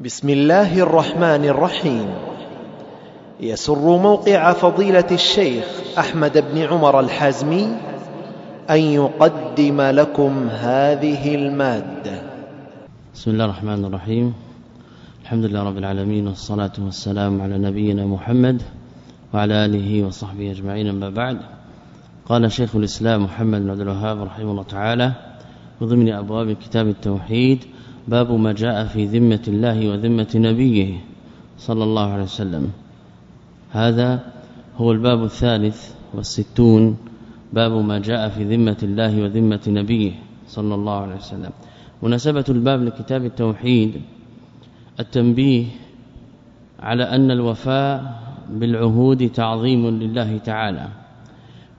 بسم الله الرحمن الرحيم. يسر موقع فضيلة الشيخ أحمد بن عمر الحازمي أن يقدم لكم هذه المادة. بسم الله الرحمن الرحيم. الحمد لله رب العالمين والصلاة والسلام على نبينا محمد وعلى آله وصحبه أجمعين أما بعد. قال شيخ الإسلام محمد بن عبد الوهاب رحمه الله تعالى وضمن أبواب كتاب التوحيد باب ما جاء في ذمة الله وذمة نبيه صلى الله عليه وسلم. هذا هو الباب الثالث والستون باب ما جاء في ذمة الله وذمة نبيه صلى الله عليه وسلم. مناسبة الباب لكتاب التوحيد التنبيه على أن الوفاء بالعهود تعظيم لله تعالى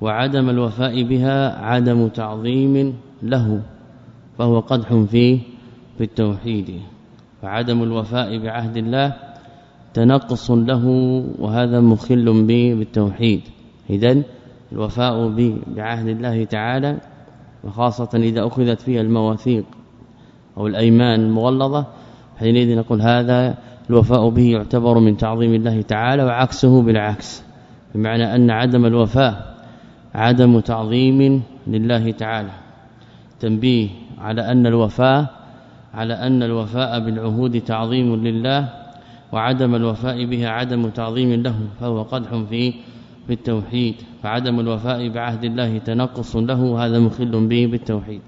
وعدم الوفاء بها عدم تعظيم له فهو قدح فيه في التوحيد فعدم الوفاء بعهد الله تنقص له وهذا مخل به بالتوحيد. اذا الوفاء بعهد الله تعالى وخاصة إذا أخذت فيها المواثيق أو الأيمان المغلظة حينئذ نقول هذا الوفاء به يعتبر من تعظيم الله تعالى وعكسه بالعكس. بمعنى أن عدم الوفاء عدم تعظيم لله تعالى. تنبيه على أن الوفاء على أن الوفاء بالعهود تعظيم لله وعدم الوفاء بها عدم تعظيم له فهو قدح في في التوحيد. فعدم الوفاء بعهد الله تنقص له هذا مخل به بالتوحيد.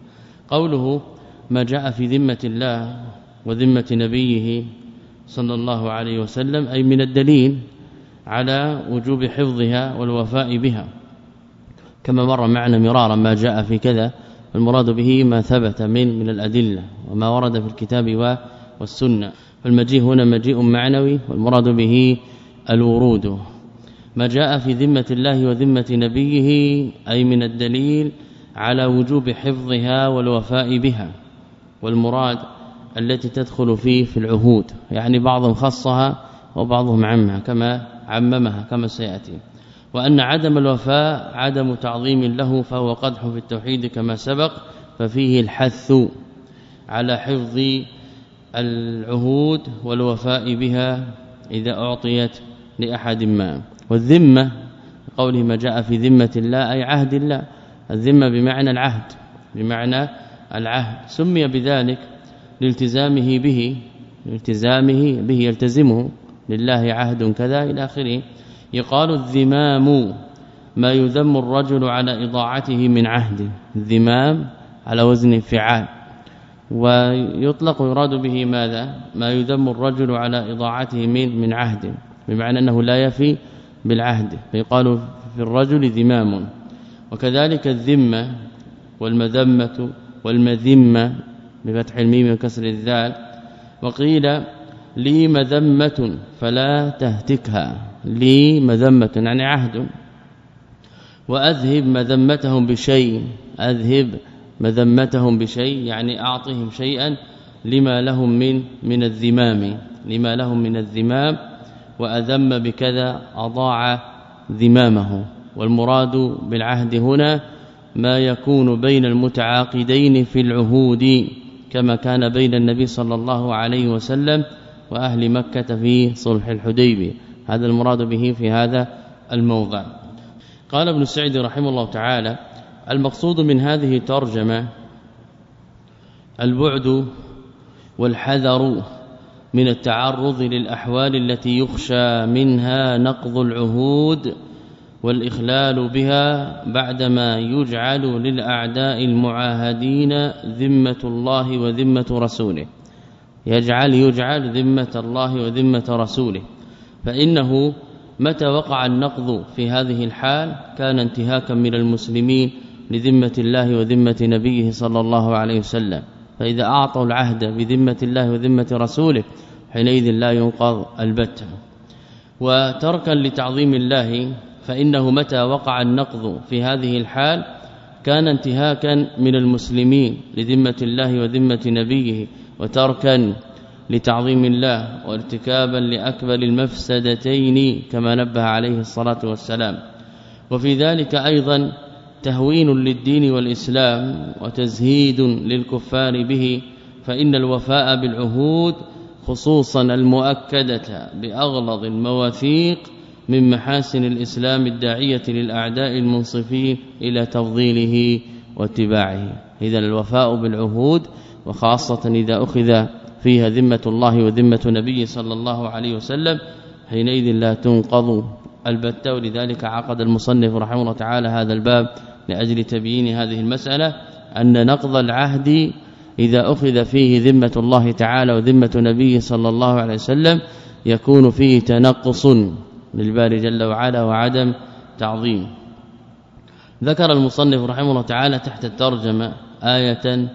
قوله ما جاء في ذمة الله وذمة نبيه صلى الله عليه وسلم أي من الدليل على وجوب حفظها والوفاء بها. كما مر معنا مرارا ما جاء في كذا المراد به ما ثبت من من الأدلة وما ورد في الكتاب والسنة. فالمجيء هنا مجيء معنوي والمراد به الورود. ما جاء في ذمة الله وذمة نبيه أي من الدليل على وجوب حفظها والوفاء بها والمراد التي تدخل فيه في العهود. يعني بعضهم خصها وبعضهم عمها كما عممها كما سيأتي. وأن عدم الوفاء عدم تعظيم له فهو قدح في التوحيد كما سبق ففيه الحث على حفظ العهود والوفاء بها إذا أعطيت لأحد ما. والذمة قوله ما جاء في ذمة الله أي عهد الله. الذمة بمعنى العهد بمعنى العهد. سمي بذلك لالتزامه به التزامه به يلتزمه. لله عهد كذا إلى آخره. يقال الذمام ما يذم الرجل على إضاعته من عهد. الذمام على وزن فعال ويطلق يراد به ماذا؟ ما يذم الرجل على إضاعته من من عهد. بمعنى أنه لا يفي بالعهد. فيقال في الرجل ذمام. وكذلك الذمة والمذمة والمذمة بفتح الميم وكسر الذال. وقيل لي مذمة فلا تهتكها. لي مذمة يعني عهد. وأذهب مذمتهم بشيء أذهب مذمتهم بشيء يعني أعطهم شيئا لما لهم من من الذمام لما لهم من الذمام وأذم بكذا أضاع ذمامه. والمراد بالعهد هنا ما يكون بين المتعاقدين في العهود كما كان بين النبي صلى الله عليه وسلم وأهل مكة في صلح الحديبية. هذا المراد به في هذا الموضع. قال ابن سعيد رحمه الله تعالى المقصود من هذه الترجمة البعد والحذر من التعرض للأحوال التي يخشى منها نقض العهود والإخلال بها بعدما يجعل للأعداء المعاهدين ذمة الله وذمة رسوله. يجعل يجعل ذمة الله وذمة رسوله. فإنه متى وقع النقض في هذه الحال كان انتهاكا من المسلمين لذمة الله وذمة نبيه صلى الله عليه وسلم. فإذا أعطوا العهد بذمة الله وذمة رسوله حينئذ لا ينقض البتة وتركا لتعظيم الله فإنه متى وقع النقض في هذه الحال كان انتهاكا من المسلمين لذمة الله وذمة نبيه وتركا لتعظيم الله وارتكابا لاكبر المفسدتين كما نبه عليه الصلاة والسلام. وفي ذلك أيضا تهوين للدين والإسلام وتزهيد للكفار به فإن الوفاء بالعهود خصوصا المؤكدة بأغلظ المواثيق من محاسن الإسلام الداعية للأعداء المنصفين إلى تفضيله واتباعه. اذا الوفاء بالعهود وخاصة إذا أخذ فيها ذمة الله وذمة نبي صلى الله عليه وسلم حينئذ لا تنقض البتة ولذلك عقد المصنف رحمه الله تعالى هذا الباب لأجل تبيين هذه المسألة أن نقض العهد إذا أخذ فيه ذمة الله تعالى وذمة نبيه صلى الله عليه وسلم يكون فيه تنقص للباري جل وعلا وعدم تعظيم. ذكر المصنف رحمه الله تعالى تحت الترجمة آية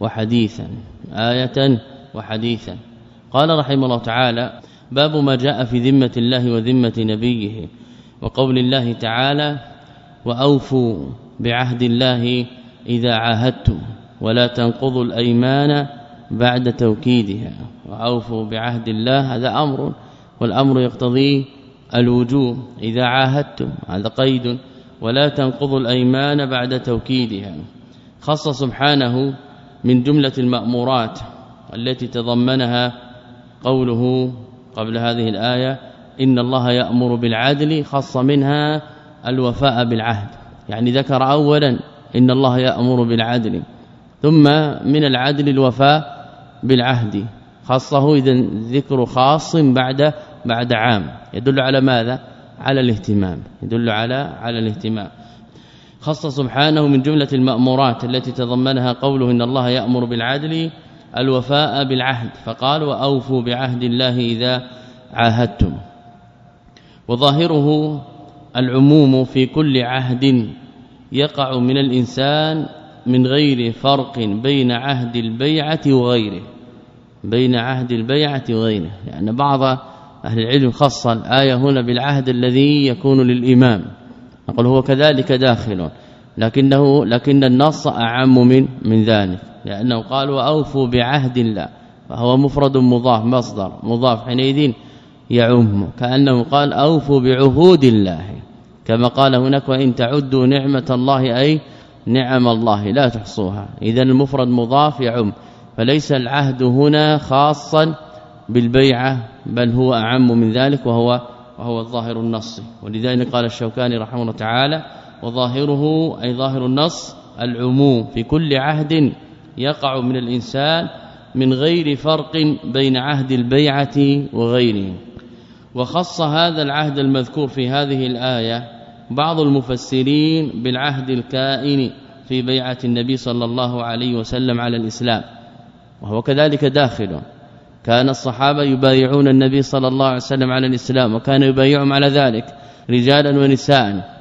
وحديثا آية وحديثا. قال رحمه الله تعالى باب ما جاء في ذمة الله وذمة نبيه وقول الله تعالى وأوفوا بعهد الله إذا عاهدتم ولا تنقضوا الأيمان بعد توكيدها. وأوفوا بعهد الله هذا أمر والأمر يقتضي الوجوب إذا عاهدتم هذا قيد. ولا تنقضوا الأيمان بعد توكيدها. خص سبحانه من جملة المأمورات. التي تضمنها قوله قبل هذه الآية إن الله يأمر بالعدل خص منها الوفاء بالعهد. يعني ذكر اولا إن الله يأمر بالعدل. ثم من العدل الوفاء بالعهد. خاصه اذا ذكر خاص بعد بعد عام. يدل على ماذا؟ على الاهتمام. يدل على على الاهتمام. خص سبحانه من جملة المأمورات التي تضمنها قوله إن الله يأمر بالعدل الوفاء بالعهد. فقال واوفوا بعهد الله إذا عاهدتم. وظاهره العموم في كل عهد يقع من الإنسان من غير فرق بين عهد البيعة وغيره. بين عهد البيعة وغيره. يعني بعض أهل العلم خص الآية هنا بالعهد الذي يكون للإمام. نقول هو كذلك داخل. لكنه لكن النص أعم من من ذلك. لأنه قال وأوفوا بعهد الله فهو مفرد مضاف مصدر مضاف حينئذ يعم كأنه قال أوفوا بعهود الله كما قال هناك وإن تعدوا نعمة الله أي نعم الله لا تحصوها. إذا المفرد مضاف يعم فليس العهد هنا خاصا بالبيعة بل هو أعم من ذلك وهو وهو الظاهر النص. ولذلك قال الشوكاني رحمه الله تعالى وظاهره أي ظاهر النص العموم في كل عهد يقع من الإنسان من غير فرق بين عهد البيعة وغيره. وخص هذا العهد المذكور في هذه الآية بعض المفسرين بالعهد الكائن في بيعة النبي صلى الله عليه وسلم على الإسلام وهو كذلك داخل. كان الصحابة يبايعون النبي صلى الله عليه وسلم على الإسلام وكان يبايعهم على ذلك رجالا ونساء.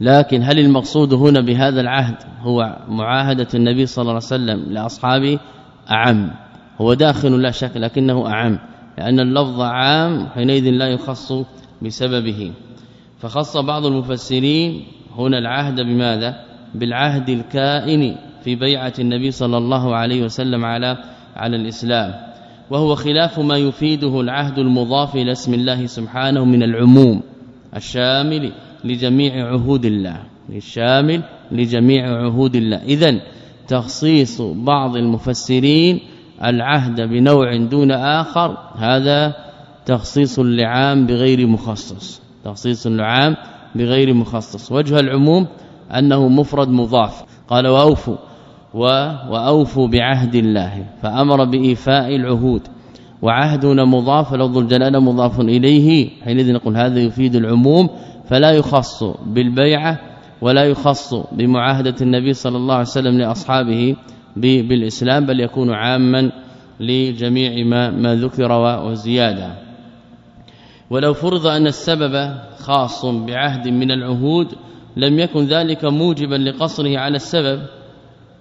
لكن هل المقصود هنا بهذا العهد هو معاهدة النبي صلى الله عليه وسلم لأصحابه؟ أعم. هو داخل لا شك لكنه أعم لأن اللفظ عام حينئذ لا يخص بسببه. فخص بعض المفسرين هنا العهد بماذا؟ بالعهد الكائن في بيعة النبي صلى الله عليه وسلم على على الإسلام. وهو خلاف ما يفيده العهد المضاف إلى اسم الله سبحانه من العموم الشامل لجميع عهود الله الشامل لجميع عهود الله. اذا تخصيص بعض المفسرين العهد بنوع دون آخر هذا تخصيص لعام بغير مخصص. تخصيص لعام بغير مخصص. وجه العموم أنه مفرد مضاف. قال وأوفوا وأوفوا بعهد الله فأمر بإيفاء العهود. وعهدنا مضاف لفظ الجلاله مضاف إليه. حينئذ نقول هذا يفيد العموم فلا يخص بالبيعة ولا يخص بمعاهدة النبي صلى الله عليه وسلم لأصحابه بالإسلام بل يكون عاما لجميع ما ما ذكر وزيادة. ولو فرض أن السبب خاص بعهد من العهود لم يكن ذلك موجبا لقصره على السبب.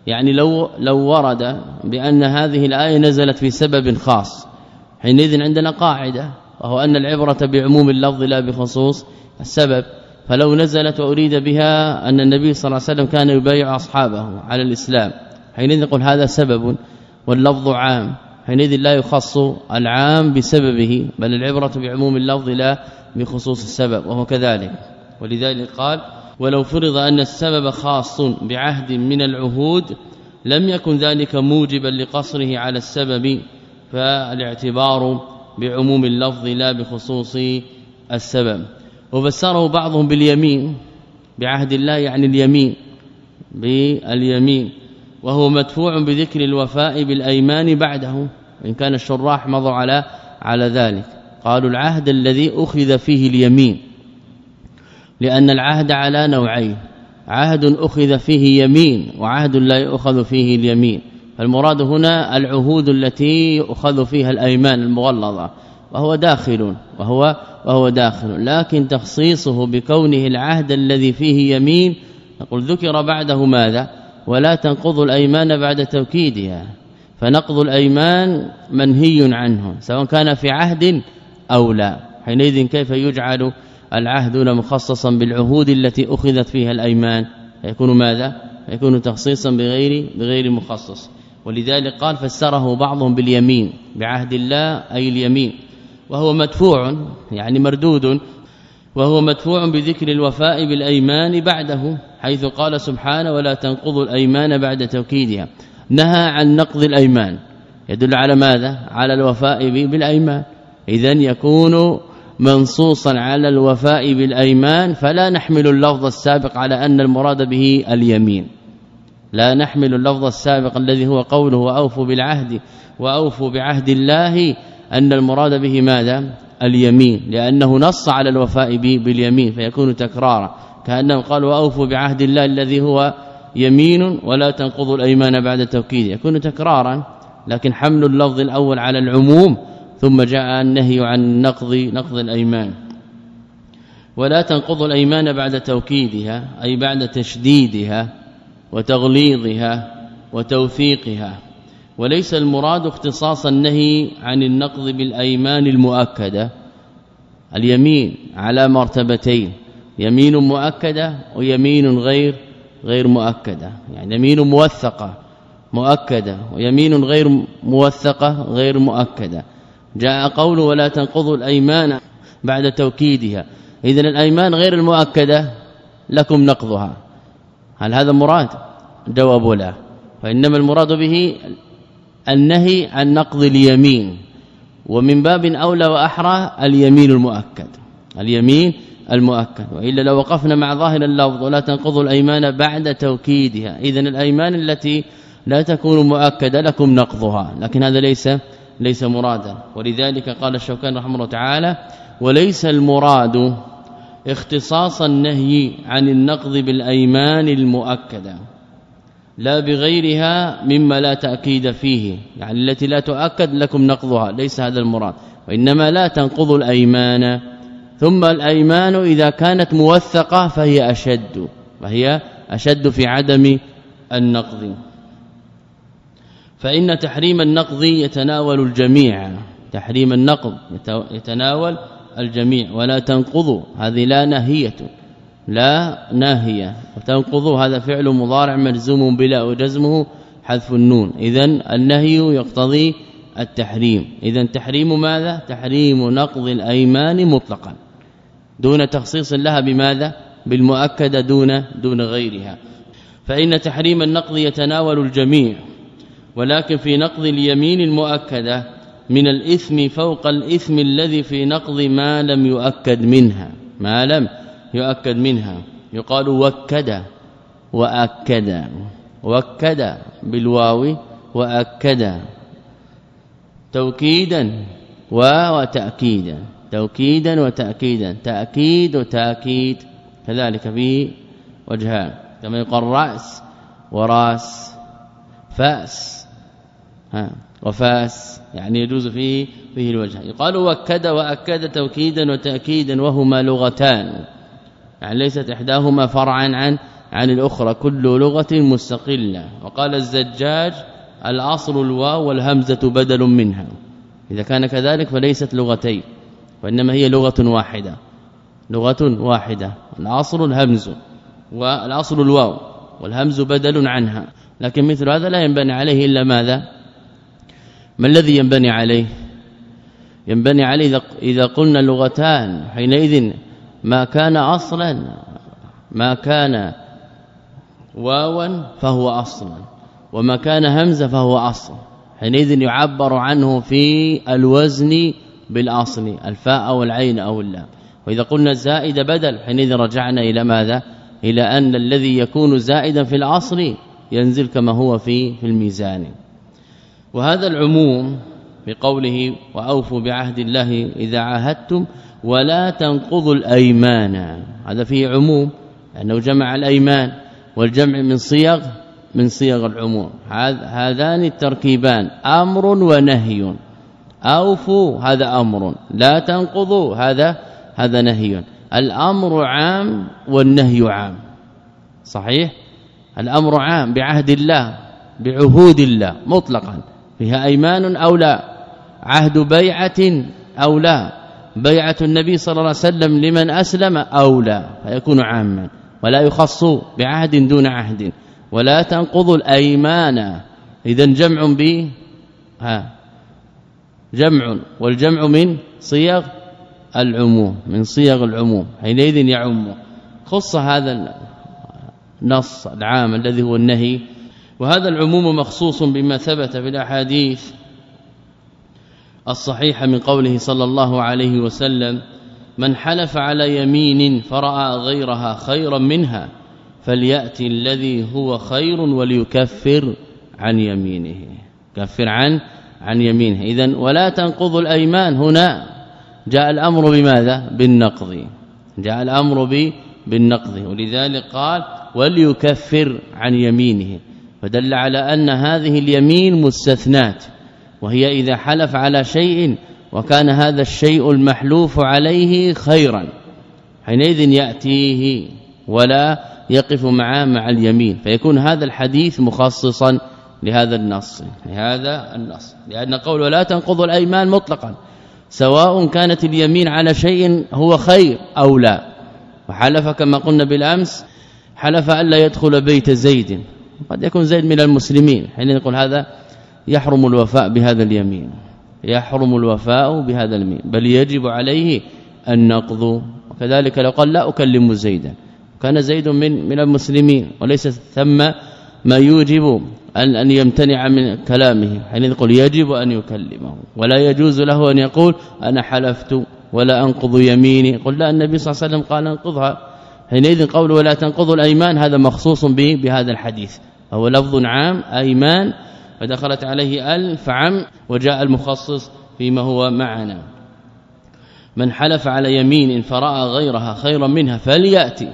يعني لو لو ورد بأن هذه الآية نزلت في سبب خاص حينئذ عندنا قاعدة وهو أن العبرة بعموم اللفظ لا بخصوص السبب فلو نزلت وأريد بها أن النبي صلى الله عليه وسلم كان يبايع أصحابه على الإسلام. حينئذ نقول هذا سبب واللفظ عام. حينئذ لا يخص العام بسببه بل العبرة بعموم اللفظ لا بخصوص السبب وهو كذلك. ولذلك قال ولو فرض أن السبب خاص بعهد من العهود لم يكن ذلك موجبا لقصره على السبب فالاعتبار بعموم اللفظ لا بخصوص السبب. وفسره بعضهم باليمين بعهد الله يعني اليمين باليمين. وهو مدفوع بذكر الوفاء بالأيمان بعده إن كان الشراح مضوا على على ذلك. قالوا العهد الذي أخذ فيه اليمين لأن العهد على نوعين. عهد أخذ فيه يمين وعهد لا يؤخذ فيه اليمين. فالمراد هنا العهود التي يؤخذ فيها الأيمان المغلظة. وهو داخل وهو وهو داخل. لكن تخصيصه بكونه العهد الذي فيه يمين نقول ذكر بعده ماذا؟ ولا تنقض الأيمان بعد توكيدها. فنقض الأيمان منهي عنه سواء كان في عهد أو لا. حينئذ كيف يجعل العهد مخصصا بالعهود التي أخذت فيها الأيمان؟ يكون ماذا؟ يكون تخصيصا بغير بغير مخصص. ولذلك قال فسره بعضهم باليمين بعهد الله أي اليمين. وهو مدفوع يعني مردود وهو مدفوع بذكر الوفاء بالأيمان بعده حيث قال سبحانه ولا تنقضوا الأيمان بعد توكيدها. نهى عن نقض الأيمان. يدل على ماذا؟ على الوفاء بالأيمان. اذا يكون منصوصا على الوفاء بالأيمان فلا نحمل اللفظ السابق على أن المراد به اليمين. لا نحمل اللفظ السابق الذي هو قوله وأوفوا بالعهد وأوفوا بعهد الله أن المراد به ماذا؟ اليمين لأنه نص على الوفاء باليمين فيكون تكرارا. كأنهم قالوا واوفوا بعهد الله الذي هو يمين ولا تنقضوا الأيمان بعد توكيد يكون تكرارا لكن حمل اللفظ الأول على العموم ثم جاء النهي عن نقض نقض الأيمان. ولا تنقض الأيمان بعد توكيدها أي بعد تشديدها وتغليظها وتوثيقها وليس المراد اختصاص النهي عن النقض بالأيمان المؤكدة. اليمين على مرتبتين يمين مؤكدة ويمين غير غير مؤكدة. يعني يمين موثقة مؤكدة ويمين غير موثقة غير مؤكدة. جاء قول ولا تنقضوا الأيمان بعد توكيدها. اذا الأيمان غير المؤكدة لكم نقضها. هل هذا مراد؟ جواب لا. وانما المراد به النهي عن نقض اليمين ومن باب أولى وأحرى اليمين المؤكد اليمين المؤكد وإلا لو وقفنا مع ظاهر اللفظ ولا تنقضوا الأيمان بعد توكيدها اذا الأيمان التي لا تكون مؤكدة لكم نقضها لكن هذا ليس ليس مرادا. ولذلك قال الشوكاني رحمه الله تعالى وليس المراد اختصاص النهي عن النقض بالأيمان المؤكدة لا بغيرها مما لا تأكيد فيه. يعني التي لا تؤكد لكم نقضها ليس هذا المراد. وإنما لا تنقضوا الأيمان. ثم الأيمان إذا كانت موثقة فهي أشد وهي أشد في عدم النقض. فإن تحريم النقض يتناول الجميع. تحريم النقض يتناول الجميع. ولا تنقضوا هذه لا نهية. لا ناهية. وتنقضوا هذا فعل مضارع مجزوم بلا وجزمه حذف النون. اذا النهي يقتضي التحريم. اذا تحريم ماذا؟ تحريم نقض الأيمان مطلقا. دون تخصيص لها بماذا؟ بالمؤكده دون دون غيرها. فإن تحريم النقض يتناول الجميع. ولكن في نقض اليمين المؤكدة من الإثم فوق الإثم الذي في نقض ما لم يؤكد منها. ما لم؟ يؤكد منها. يقال وكد وأكد وكد بالواو وأكد. توكيدا وتاكيدا. توكيدا وتاكيدا. تأكيد وتأكيد. كذلك فيه وجهان كما يقال رأس وراس. فأس. ها. وفأس. يعني يجوز فيه فيه الوجه. يقال وكد وأكد توكيدا وتاكيدا. وهما لغتان. يعني ليست إحداهما فرعا عن عن الأخرى كل لغة مستقلة. وقال الزجاج الأصل الواو والهمزة بدل منها. إذا كان كذلك فليست لغتين وإنما هي لغة واحدة. لغة واحدة الأصل الهمز والأصل الواو والهمز بدل عنها. لكن مثل هذا لا ينبني عليه إلا ماذا؟ ما الذي ينبني عليه؟ ينبني عليه إذا قلنا لغتان حينئذ ما كان أصلا ما كان واوا فهو أصلا وما كان همزة فهو اصل حينئذ يعبر عنه في الوزن بالأصل الفاء أو العين أو اللام. وإذا قلنا زائد بدل حينئذ رجعنا إلى ماذا؟ إلى أن الذي يكون زائدا في الأصل ينزل كما هو في في الميزان. وهذا العموم بقوله وأوفوا بعهد الله إذا عاهدتم ولا تنقضوا الأيمان. هذا فيه عموم أنه جمع الأيمان والجمع من صيغ من صيغ العموم. هذان التركيبان أمر ونهي. أوفوا هذا أمر. لا تنقضوا هذا هذا نهي. الأمر عام والنهي عام. صحيح؟ الأمر عام بعهد الله بعهود الله مطلقا. فيها أيمان أو لا؟ عهد بيعة أو لا؟ بيعة النبي صلى الله عليه وسلم لمن أسلم أو لا فيكون عاما ولا يخص بعهد دون عهد ولا تنقض الأيمان. اذا جمع ب ها جمع والجمع من صيغ العموم من صيغ العموم حينئذ يعم. خص هذا النص العام الذي هو النهي وهذا العموم مخصوص بما ثبت في الأحاديث. الصحيحه من قوله صلى الله عليه وسلم من حلف على يمين فرأى غيرها خيرا منها فليأتي الذي هو خير وليكفر عن يمينه. كفر عن عن يمينه. اذا ولا تنقض الأيمان هنا. جاء الأمر بماذا؟ بالنقض. جاء الأمر ب بالنقض. ولذلك قال وليكفر عن يمينه. فدل على أن هذه اليمين مستثنات وهي إذا حلف على شيء وكان هذا الشيء المحلوف عليه خيرا. حينئذ يأتيه ولا يقف معه مع اليمين. فيكون هذا الحديث مخصصا لهذا النص لهذا النص. لأن قول ولا تنقض الأيمان مطلقا. سواء كانت اليمين على شيء هو خير أو لا. وحلف كما قلنا بالأمس حلف الا يدخل بيت زيد. قد يكون زيد من المسلمين. حين نقول هذا يحرم الوفاء بهذا اليمين يحرم الوفاء بهذا اليمين بل يجب عليه النقض. وكذلك لو قال لا أكلم زيدا كان زيد من من المسلمين وليس ثم ما يوجب أن أن يمتنع من كلامه حين يقول يجب أن يكلمه ولا يجوز له أن يقول أنا حلفت ولا أنقض يميني. قل لا النبي صلى الله عليه وسلم قال انقضها. حينئذ قول ولا تنقضوا الأيمان هذا مخصوص به بهذا الحديث هو لفظ عام أيمان فدخلت عليه ال فعم وجاء المخصص فيما هو معنا. من حلف على يمين فرأى غيرها خيرا منها فليأتي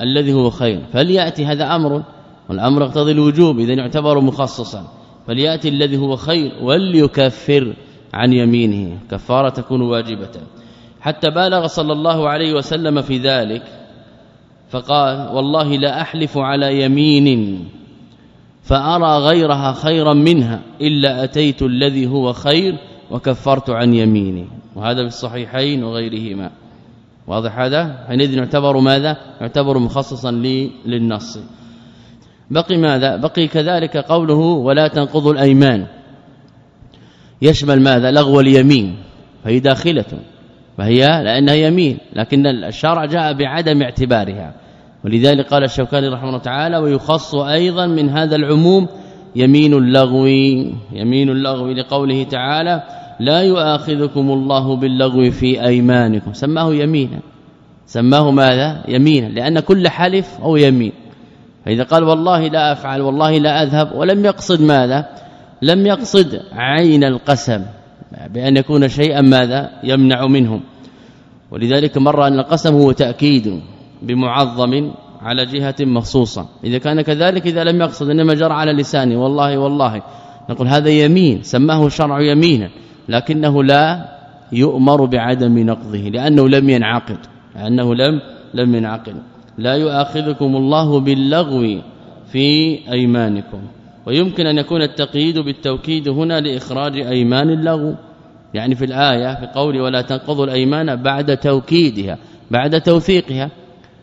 الذي هو خير. فليأتي هذا أمر والأمر يقتضي الوجوب اذا يعتبر مخصصا. فليأتي الذي هو خير وليكفر عن يمينه. كفارة تكون واجبة. حتى بالغ صلى الله عليه وسلم في ذلك فقال والله لا أحلف على يمين. فأرى غيرها خيرا منها إلا أتيت الذي هو خير وكفرت عن يميني. وهذا في الصحيحين وغيرهما. واضح هذا؟ حينئذ يعتبر ماذا؟ يعتبر مخصصا للنص. بقي ماذا؟ بقي كذلك قوله ولا تنقضوا الأيمان يشمل ماذا؟ لغو اليمين. فهي داخلة. فهي لأنها يمين. لكن الشرع جاء بعدم اعتبارها. ولذلك قال الشوكاني رحمه الله تعالى ويخص أيضا من هذا العموم يمين اللغو يمين اللغو لقوله تعالى لا يؤاخذكم الله باللغو في أيمانكم. سماه يمينا. سماه ماذا؟ يمينا لأن كل حلف هو يمين. فإذا قال والله لا أفعل والله لا أذهب ولم يقصد ماذا؟ لم يقصد عين القسم بأن يكون شيئا ماذا؟ يمنع منهم. ولذلك مر أن القسم هو تأكيد. بمعظم على جهة مخصوصة. إذا كان كذلك إذا لم يقصد إنما جرى على لسانه والله والله. نقول هذا يمين سماه الشرع يمينا لكنه لا يؤمر بعدم نقضه لأنه لم ينعقد. لأنه لم لم ينعقد. لا يؤاخذكم الله باللغو في أيمانكم. ويمكن أن يكون التقييد بالتوكيد هنا لإخراج أيمان اللغو. يعني في الآية في قول ولا تنقضوا الأيمان بعد توكيدها بعد توثيقها.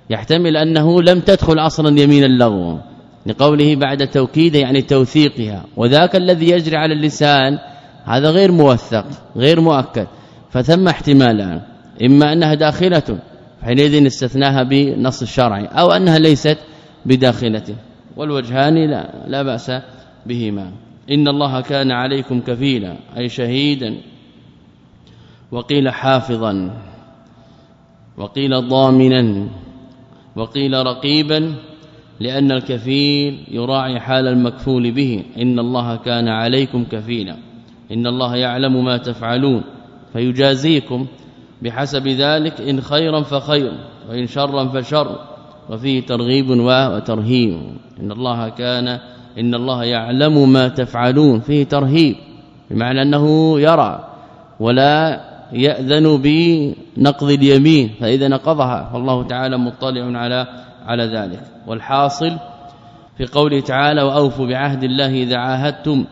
يحتمل أنه لم تدخل أصلا يمين اللغو لقوله بعد توكيد يعني توثيقها. وذاك الذي يجري على اللسان هذا غير موثق غير مؤكد. فثم احتمالان إما أنها داخلة حينئذ استثناها بنص الشرعي أو أنها ليست بداخلته والوجهان لا لا بأس بهما. إن الله كان عليكم كفيلا أي شهيدا. وقيل حافظا وقيل ضامنا. وقيل رقيبا لأن الكفيل يراعي حال المكفول به. إن الله كان عليكم كفيلا. إن الله يعلم ما تفعلون. فيجازيكم بحسب ذلك إن خيرا فخير وإن شرا فشر. وفيه ترغيب وترهيب. إن الله كان إن الله يعلم ما تفعلون. فيه ترهيب بمعنى أنه يرى ولا يأذن بنقض اليمين فإذا نقضها فالله تعالى مطلع على على ذلك. والحاصل في قوله تعالى وأوفوا بعهد الله إذا عاهدتم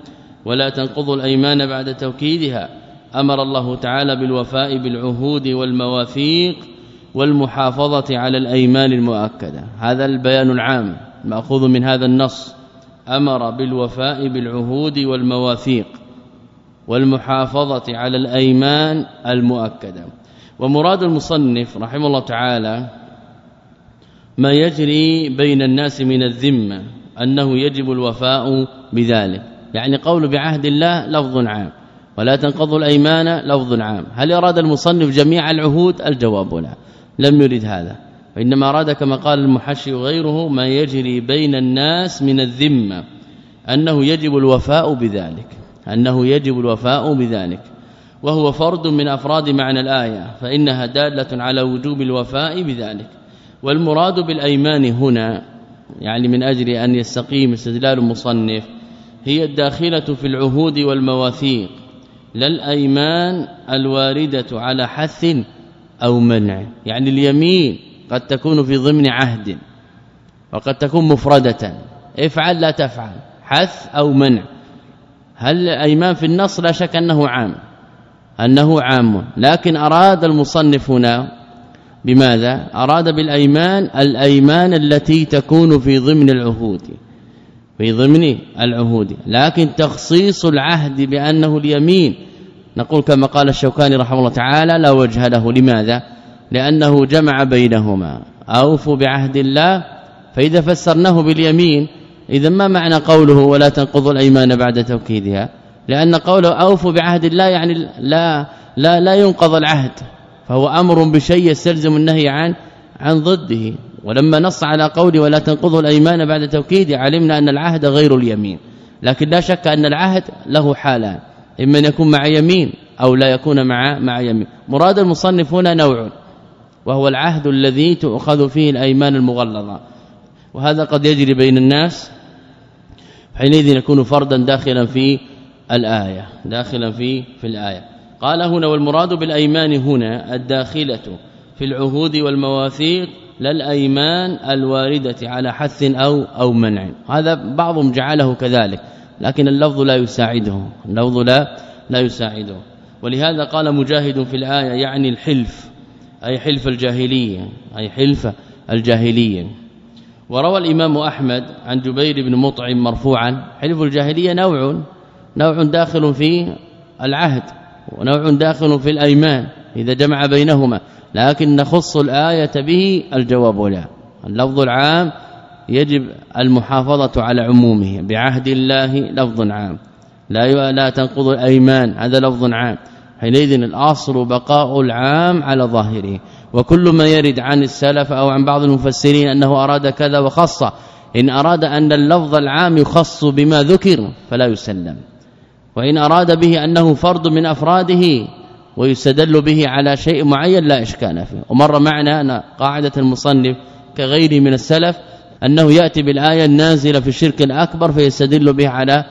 ولا تنقضوا الأيمان بعد توكيدها. أمر الله تعالى بالوفاء بالعهود والمواثيق والمحافظة على الأيمان المؤكدة. هذا البيان العام مأخوذ من هذا النص. أمر بالوفاء بالعهود والمواثيق. والمحافظة على الأيمان المؤكدة. ومراد المصنف رحمه الله تعالى ما يجري بين الناس من الذمة أنه يجب الوفاء بذلك. يعني قول بعهد الله لفظ عام ولا تنقضوا الأيمان لفظ عام. هل أراد المصنف جميع العهود؟ الجواب لا لم يرد هذا. وإنما أراد كما قال المحشي وغيره ما يجري بين الناس من الذمة أنه يجب الوفاء بذلك. أنه يجب الوفاء بذلك. وهو فرد من أفراد معنى الآية فإنها دالة على وجوب الوفاء بذلك. والمراد بالأيمان هنا يعني من أجل أن يستقيم استدلال المصنف هي الداخلة في العهود والمواثيق لا الأيمان الواردة على حث أو منع. يعني اليمين قد تكون في ضمن عهد وقد تكون مفردة. افعل لا تفعل حث أو منع. هل الايمان في النص لا شك أنه عام أنه عام. لكن أراد المصنف هنا بماذا؟ أراد بالأيمان الأيمان التي تكون في ضمن العهود في ضمن العهود. لكن تخصيص العهد بانه اليمين. نقول كما قال الشوكاني رحمه الله تعالى لا وجه له. لماذا؟ لأنه جمع بينهما. أوفوا بعهد الله فإذا فسرناه باليمين اذا ما معنى قوله ولا تنقضوا الأيمان بعد توكيدها؟ لأن قوله أوفوا بعهد الله يعني لا لا لا ينقض العهد فهو أمر بشيء يستلزم النهي عن عن ضده. ولما نص على قول ولا تنقضوا الأيمان بعد توكيد علمنا أن العهد غير اليمين لكن لا شك أن العهد له حالان إما أن يكون مع يمين أو لا يكون مع مع يمين. مراد المصنف هنا نوع وهو العهد الذي تؤخذ فيه الأيمان المغلظة. وهذا قد يجري بين الناس حينئذ يكون فردا داخلا في الآية داخلا في في الآية. قال هنا والمراد بالأيمان هنا الداخلة في العهود والمواثيق لا الايمان الواردة على حث أو أو منع. هذا بعضهم جعله كذلك لكن اللفظ لا يساعده اللفظ لا لا يساعده. ولهذا قال مجاهد في الآية يعني الحلف أي حلف الجاهلية أي حلف الجاهلية. وروى الإمام أحمد عن جبير بن مطعم مرفوعا حلف الجاهلية نوع نوع داخل في العهد ونوع داخل في الأيمان إذا جمع بينهما لكن نخص الآية به الجواب لا. اللفظ العام يجب المحافظة على عمومه بعهد الله لفظ عام. لا لا تنقض الأيمان هذا لفظ عام. حينئذ الأصل بقاء العام على ظاهره. وكل ما يرد عن السلف أو عن بعض المفسرين أنه أراد كذا وخص. إن أراد أن اللفظ العام يخص بما ذكر فلا يسلم. وإن أراد به أنه فرد من أفراده ويستدل به على شيء معين لا إشكال فيه. ومر معنا أن قاعدة المصنف كغيره من السلف أنه يأتي بالآية النازلة في الشرك الأكبر فيستدل به على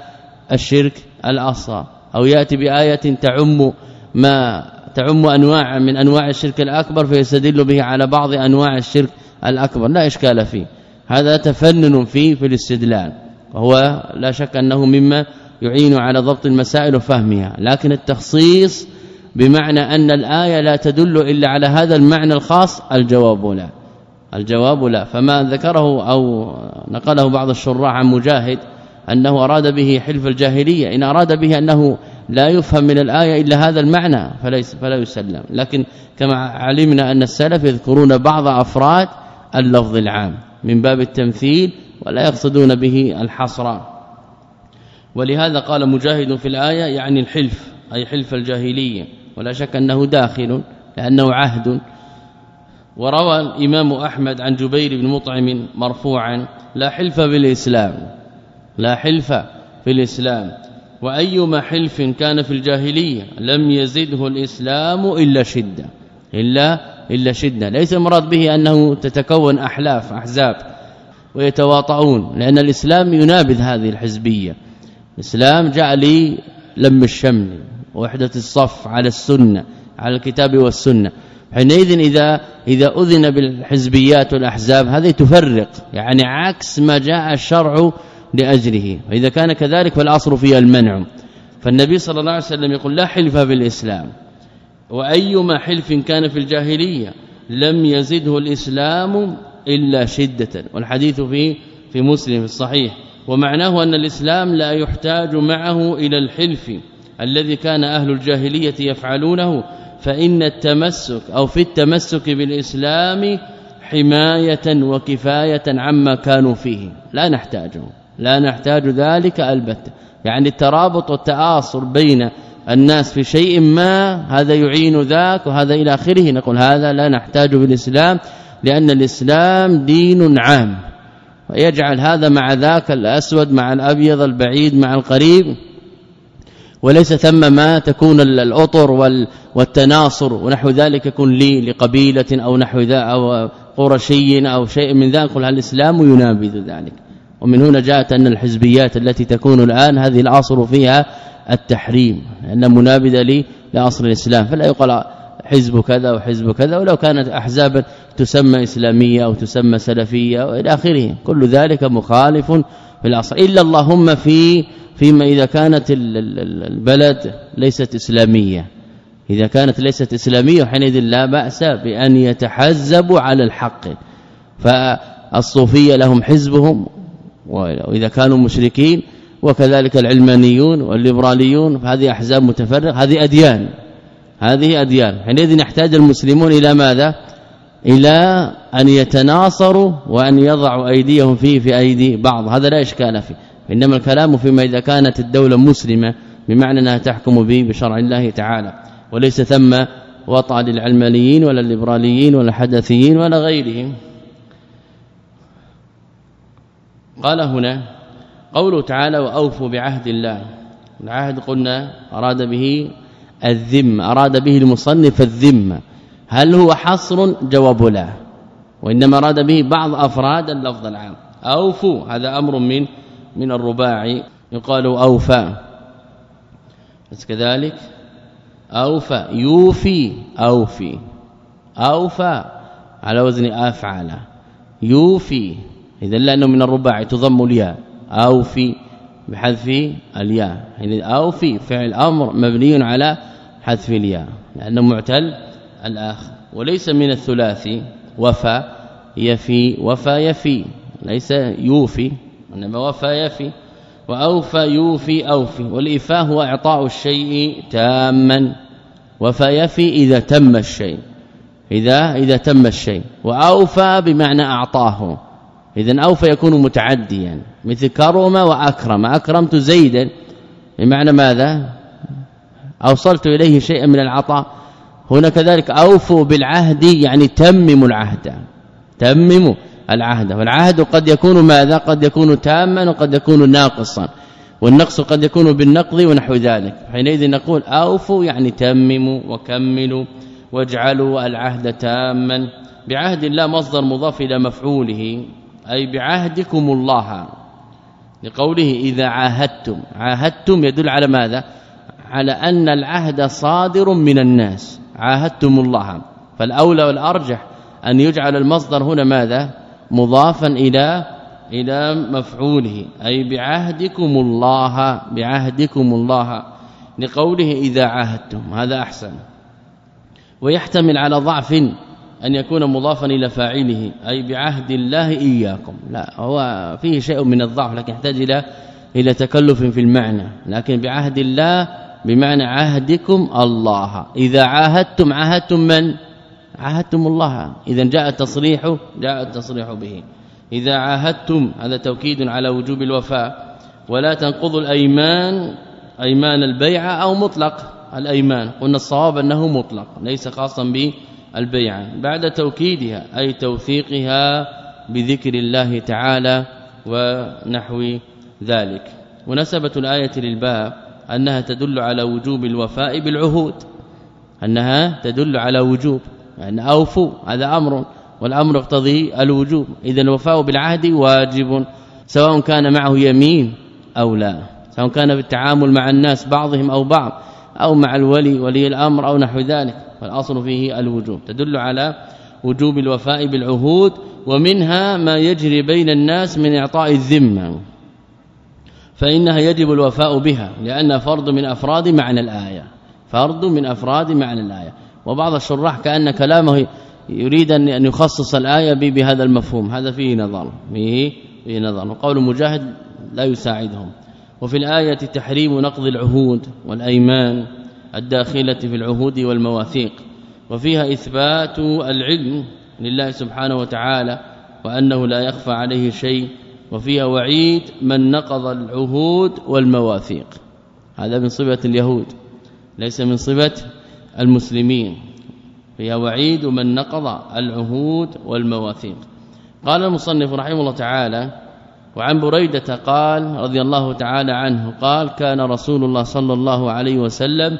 الشرك الأصغر. أو يأتي بآية تعم ما تعم أنواع من أنواع الشرك الأكبر فيستدل به على بعض أنواع الشرك الأكبر. لا إشكال فيه. هذا تفنن فيه في الاستدلال. وهو لا شك أنه مما يعين على ضبط المسائل وفهمها. لكن التخصيص بمعنى أن الآية لا تدل إلا على هذا المعنى الخاص الجواب لا. الجواب لا. فما ذكره أو نقله بعض الشراح عن مجاهد أنه أراد به حلف الجاهلية. إن أراد به أنه لا يفهم من الآية إلا هذا المعنى فليس فلا يسلم. لكن كما علمنا أن السلف يذكرون بعض أفراد اللفظ العام من باب التمثيل ولا يقصدون به الحصر. ولهذا قال مجاهد في الآية يعني الحلف أي حلف الجاهلية ولا شك أنه داخل لأنه عهد. وروى الإمام أحمد عن جبير بن مطعم مرفوعا لا حلف بالإسلام لا حلف في الإسلام وأيما حلف كان في الجاهلية لم يزده الإسلام إلا شدة إلا إلا شدة. ليس المراد به أنه تتكون أحلاف أحزاب ويتواطؤون لأن الإسلام ينابذ هذه الحزبية. الإسلام جاء لي لم الشمل وحدة الصف على السنة على الكتاب والسنة. حينئذ إذا إذا أذن بالحزبيات والأحزاب هذه تفرق يعني عكس ما جاء الشرع لأجله. وإذا كان كذلك فالاصل فيها المنع. فالنبي صلى الله عليه وسلم يقول لا حلف بالإسلام وأيما حلف كان في الجاهلية لم يزده الإسلام إلا شدة. والحديث في في مسلم الصحيح. ومعناه أن الإسلام لا يحتاج معه إلى الحلف. الذي كان أهل الجاهلية يفعلونه. فإن التمسك أو في التمسك بالإسلام حماية وكفاية عما كانوا فيه. لا نحتاجه. لا نحتاج ذلك البتة يعني الترابط والتآصر بين الناس في شيء ما هذا يعين ذاك وهذا إلى آخره. نقول هذا لا نحتاج بالإسلام لأن الإسلام دين عام. ويجعل هذا مع ذاك الأسود مع الأبيض البعيد مع القريب. وليس ثم ما تكون الأطر والتناصر ونحو ذلك يكون لي لقبيلة أو نحو ذا أو قرشي أو شيء من ذلك قل الإسلام ينابذ ذلك؟ ومن هنا جاءت أن الحزبيات التي تكون الآن هذه الاصل فيها التحريم لأن منابذه لي لاصل الإسلام فلا يقال حزب كذا وحزب كذا ولو كانت احزابا تسمى إسلامية أو تسمى سلفية وإلى آخره كل ذلك مخالف في الاصل إلا اللهم في فيما إذا كانت البلد ليست إسلامية إذا كانت ليست إسلامية حينئذ لا بأس بأن يتحزبوا على الحق فالصوفية لهم حزبهم واذا كانوا مشركين وكذلك العلمانيون والليبراليون فهذه أحزاب متفرقة هذه أديان هذه أديان. حينئذ يحتاج المسلمون إلى ماذا؟ إلى أن يتناصروا وأن يضعوا أيديهم فيه في أيدي بعض. هذا لا إشكال فيه. إنما الكلام فيما إذا كانت الدولة مسلمة بمعنى أنها تحكم به بشرع الله تعالى وليس ثم وطأ للعلمانيين ولا الليبراليين ولا الحدثيين ولا غيرهم. قال هنا قوله تعالى وأوفوا بعهد الله. العهد قلنا أراد به الذم أراد به المصنف الذمه هل هو حصر؟ جواب لا. وإنما أراد به بعض أفراد اللفظ العام. أوفوا هذا أمر من من الرباعي يقال أوفى. بس كذلك؟ أوفى يوفي أوفي. أوفى على وزن أفعل. يوفي. اذا لأنه من الرباعي تضم الياء. اوفي بحذف الياء. يعني اوفي فعل أمر مبني على حذف الياء. لأنه معتل الآخر وليس من الثلاثي. وفى يفي وفى يفي. ليس يوفي إنما وفى يفي. وأوفى يوفي أوفي. والإفاء هو إعطاء الشيء تاما. وفى يفي إذا تم الشيء. إذا إذا تم الشيء. وأوفى بمعنى أعطاه. اذا اوفى يكون متعديا مثل كرم وأكرم. أكرمت زيدا بمعنى ماذا؟ أوصلت إليه شيئا من العطاء. هنا كذلك أوفوا بالعهد يعني تمموا العهد. تمموا العهد. والعهد قد يكون ماذا؟ قد يكون تاما وقد يكون ناقصا. والنقص قد يكون بالنقض ونحو ذلك. حينئذ نقول أوفوا يعني تمموا وكملوا واجعلوا العهد تاما. بعهد الله مصدر مضاف إلى مفعوله. أي بعهدكم الله لقوله إذا عاهدتم. عاهدتم يدل على ماذا؟ على أن العهد صادر من الناس. عاهدتم الله فالأولى والأرجح أن يجعل المصدر هنا ماذا؟ مضافا إلى إلى مفعوله. أي بعهدكم الله بعهدكم الله لقوله إذا عاهدتم. هذا أحسن. ويحتمل على ضعف أن يكون مضافا إلى فاعله أي بعهد الله إياكم. لا هو فيه شيء من الضعف لكن يحتاج إلى إلى تكلف في المعنى. لكن بعهد الله بمعنى عهدكم الله. إذا عاهدتم عاهدتم من؟ عاهدتم الله. إذا جاء التصريح جاء التصريح به. إذا عاهدتم هذا توكيد على وجوب الوفاء. ولا تنقض الأيمان أيمان البيعة أو مطلق. الأيمان قلنا الصواب أنه مطلق ليس خاصا بالبيعه بعد توكيدها أي توثيقها بذكر الله تعالى ونحو ذلك. ونسبة الآية للباب أنها تدل على وجوب الوفاء بالعهود. أنها تدل على وجوب يعني أوفوا هذا أمر والأمر يقتضي الوجوب. إذا الوفاء بالعهد واجب سواء كان معه يمين أو لا سواء كان في التعامل مع الناس بعضهم أو بعض. أو مع الولي ولي الأمر أو نحو ذلك. فالاصل فيه الوجوب. تدل على وجوب الوفاء بالعهود ومنها ما يجري بين الناس من إعطاء الذمة. فإنها يجب الوفاء بها لأن فرض من أفراد معنى الآية. فرض من أفراد معنى الآية. وبعض الشراح كأن كلامه يريد أن يخصص الآية بهذا المفهوم. هذا فيه نظر. فيه فيه نظر. وقول مجاهد لا يساعدهم. وفي الآية تحريم نقض العهود والأيمان الداخلة في العهود والمواثيق وفيها إثبات العلم لله سبحانه وتعالى وأنه لا يخفى عليه شيء وفيها وعيد من نقض العهود والمواثيق. هذا من صفة اليهود ليس من صفة المسلمين. فيها وعيد من نقض العهود والمواثيق. قال المصنف رحمه الله تعالى وعن بريدة قال رضي الله تعالى عنه قال كان رسول الله صلى الله عليه وسلم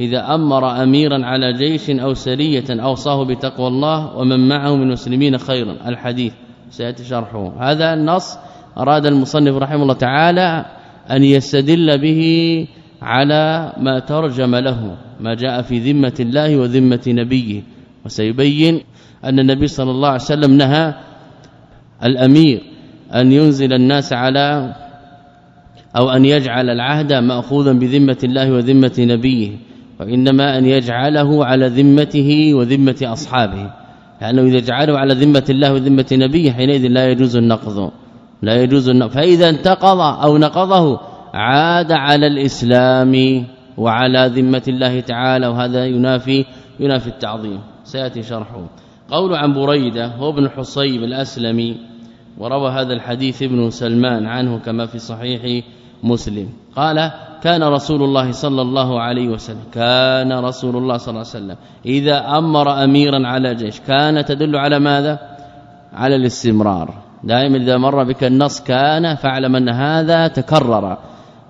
إذا أمر أميرا على جيش أو سرية أوصاه بتقوى الله ومن معه من المسلمين خيرا الحديث سيأتي شرحه. هذا النص أراد المصنف رحمه الله تعالى أن يستدل به على ما ترجم له ما جاء في ذمة الله وذمة نبيه. وسيبين أن النبي صلى الله عليه وسلم نهى الأمير أن ينزل الناس على أو أن يجعل العهد مأخوذا بذمة الله وذمة نبيه وإنما أن يجعله على ذمته وذمة أصحابه. لأنه إذا جعله على ذمة الله وذمة نبيه حينئذ لا يجوز النقض. لا يجوز النقض. فإذا انتقض أو نقضه عاد على الإسلام وعلى ذمة الله تعالى وهذا ينافي ينافي التعظيم. سيأتي شرحه. قول عن بريدة هو ابن حصيب الأسلمي. وروى هذا الحديث ابن سلمان عنه كما في صحيح مسلم. قال كان رسول الله صلى الله عليه وسلم كان رسول الله صلى الله عليه وسلم إذا أمر أميرا على جيش كان تدل على ماذا؟ على الاستمرار. دائما إذا مر بك النص كان فاعلم أن هذا تكرر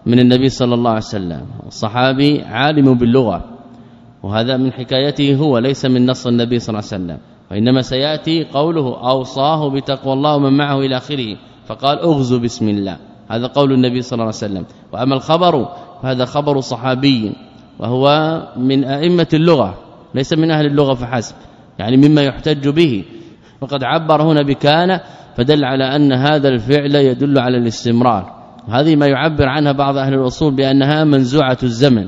من النبي صلى الله عليه وسلم. الصحابي عالم باللغة وهذا من حكايته هو ليس من نص النبي صلى الله عليه وسلم. وإنما سيأتي قوله أوصاه بتقوى الله ومن معه إلى آخره. فقال اغزوا بسم الله. هذا قول النبي صلى الله عليه وسلم. وأما الخبر فهذا خبر صحابي وهو من أئمة اللغة ليس من أهل اللغة فحسب يعني مما يحتج به. وقد عبر هنا بكان فدل على أن هذا الفعل يدل على الاستمرار. هذه ما يعبر عنها بعض أهل الأصول بأنها منزوعة الزمن.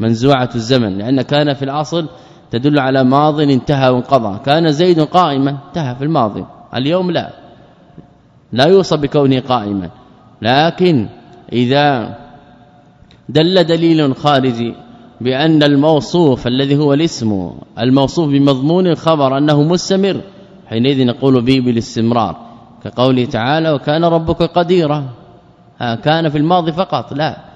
منزوعة الزمن لأن كان في الأصل تدل على ماض انتهى وانقضى. كان زيد قائما انتهى في الماضي. اليوم لا. لا يوصف بكونه قائما. لكن إذا دل دليل خارجي بأن الموصوف الذي هو الاسم الموصوف بمضمون الخبر أنه مستمر حينئذ نقول به بالاستمرار. كقوله تعالى وكان ربك قديرا. كان في الماضي فقط. لا.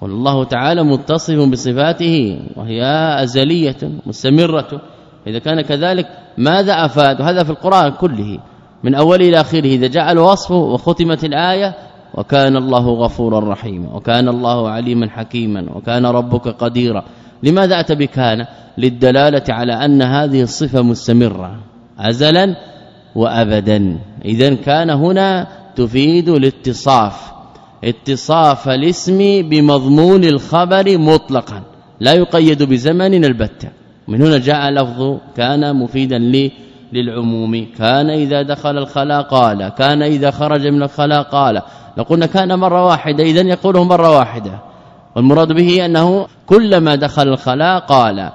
قل الله تعالى متصف بصفاته وهي أزلية مستمرة. إذا كان كذلك ماذا أفاد؟ وهذا في القرآن كله من اوله إلى آخره إذا جاء الوصف وختمت الآية وكان الله غفورا رحيما وكان الله عليما حكيما وكان ربك قديرا. لماذا أتى بكان؟ للدلالة على أن هذه الصفة مستمرة ازلا وابدا. اذا كان هنا تفيد الاتصاف. اتصاف الاسم بمضمون الخبر مطلقا. لا يقيد بزمن البتة. من هنا جاء لفظ كان مفيدا لي للعموم. كان إذا دخل الخلاء قال. كان إذا خرج من الخلاء قال. لو قلنا كان مرة واحدة. اذا يقوله مرة واحدة. والمراد به أنه كلما دخل الخلاء قال.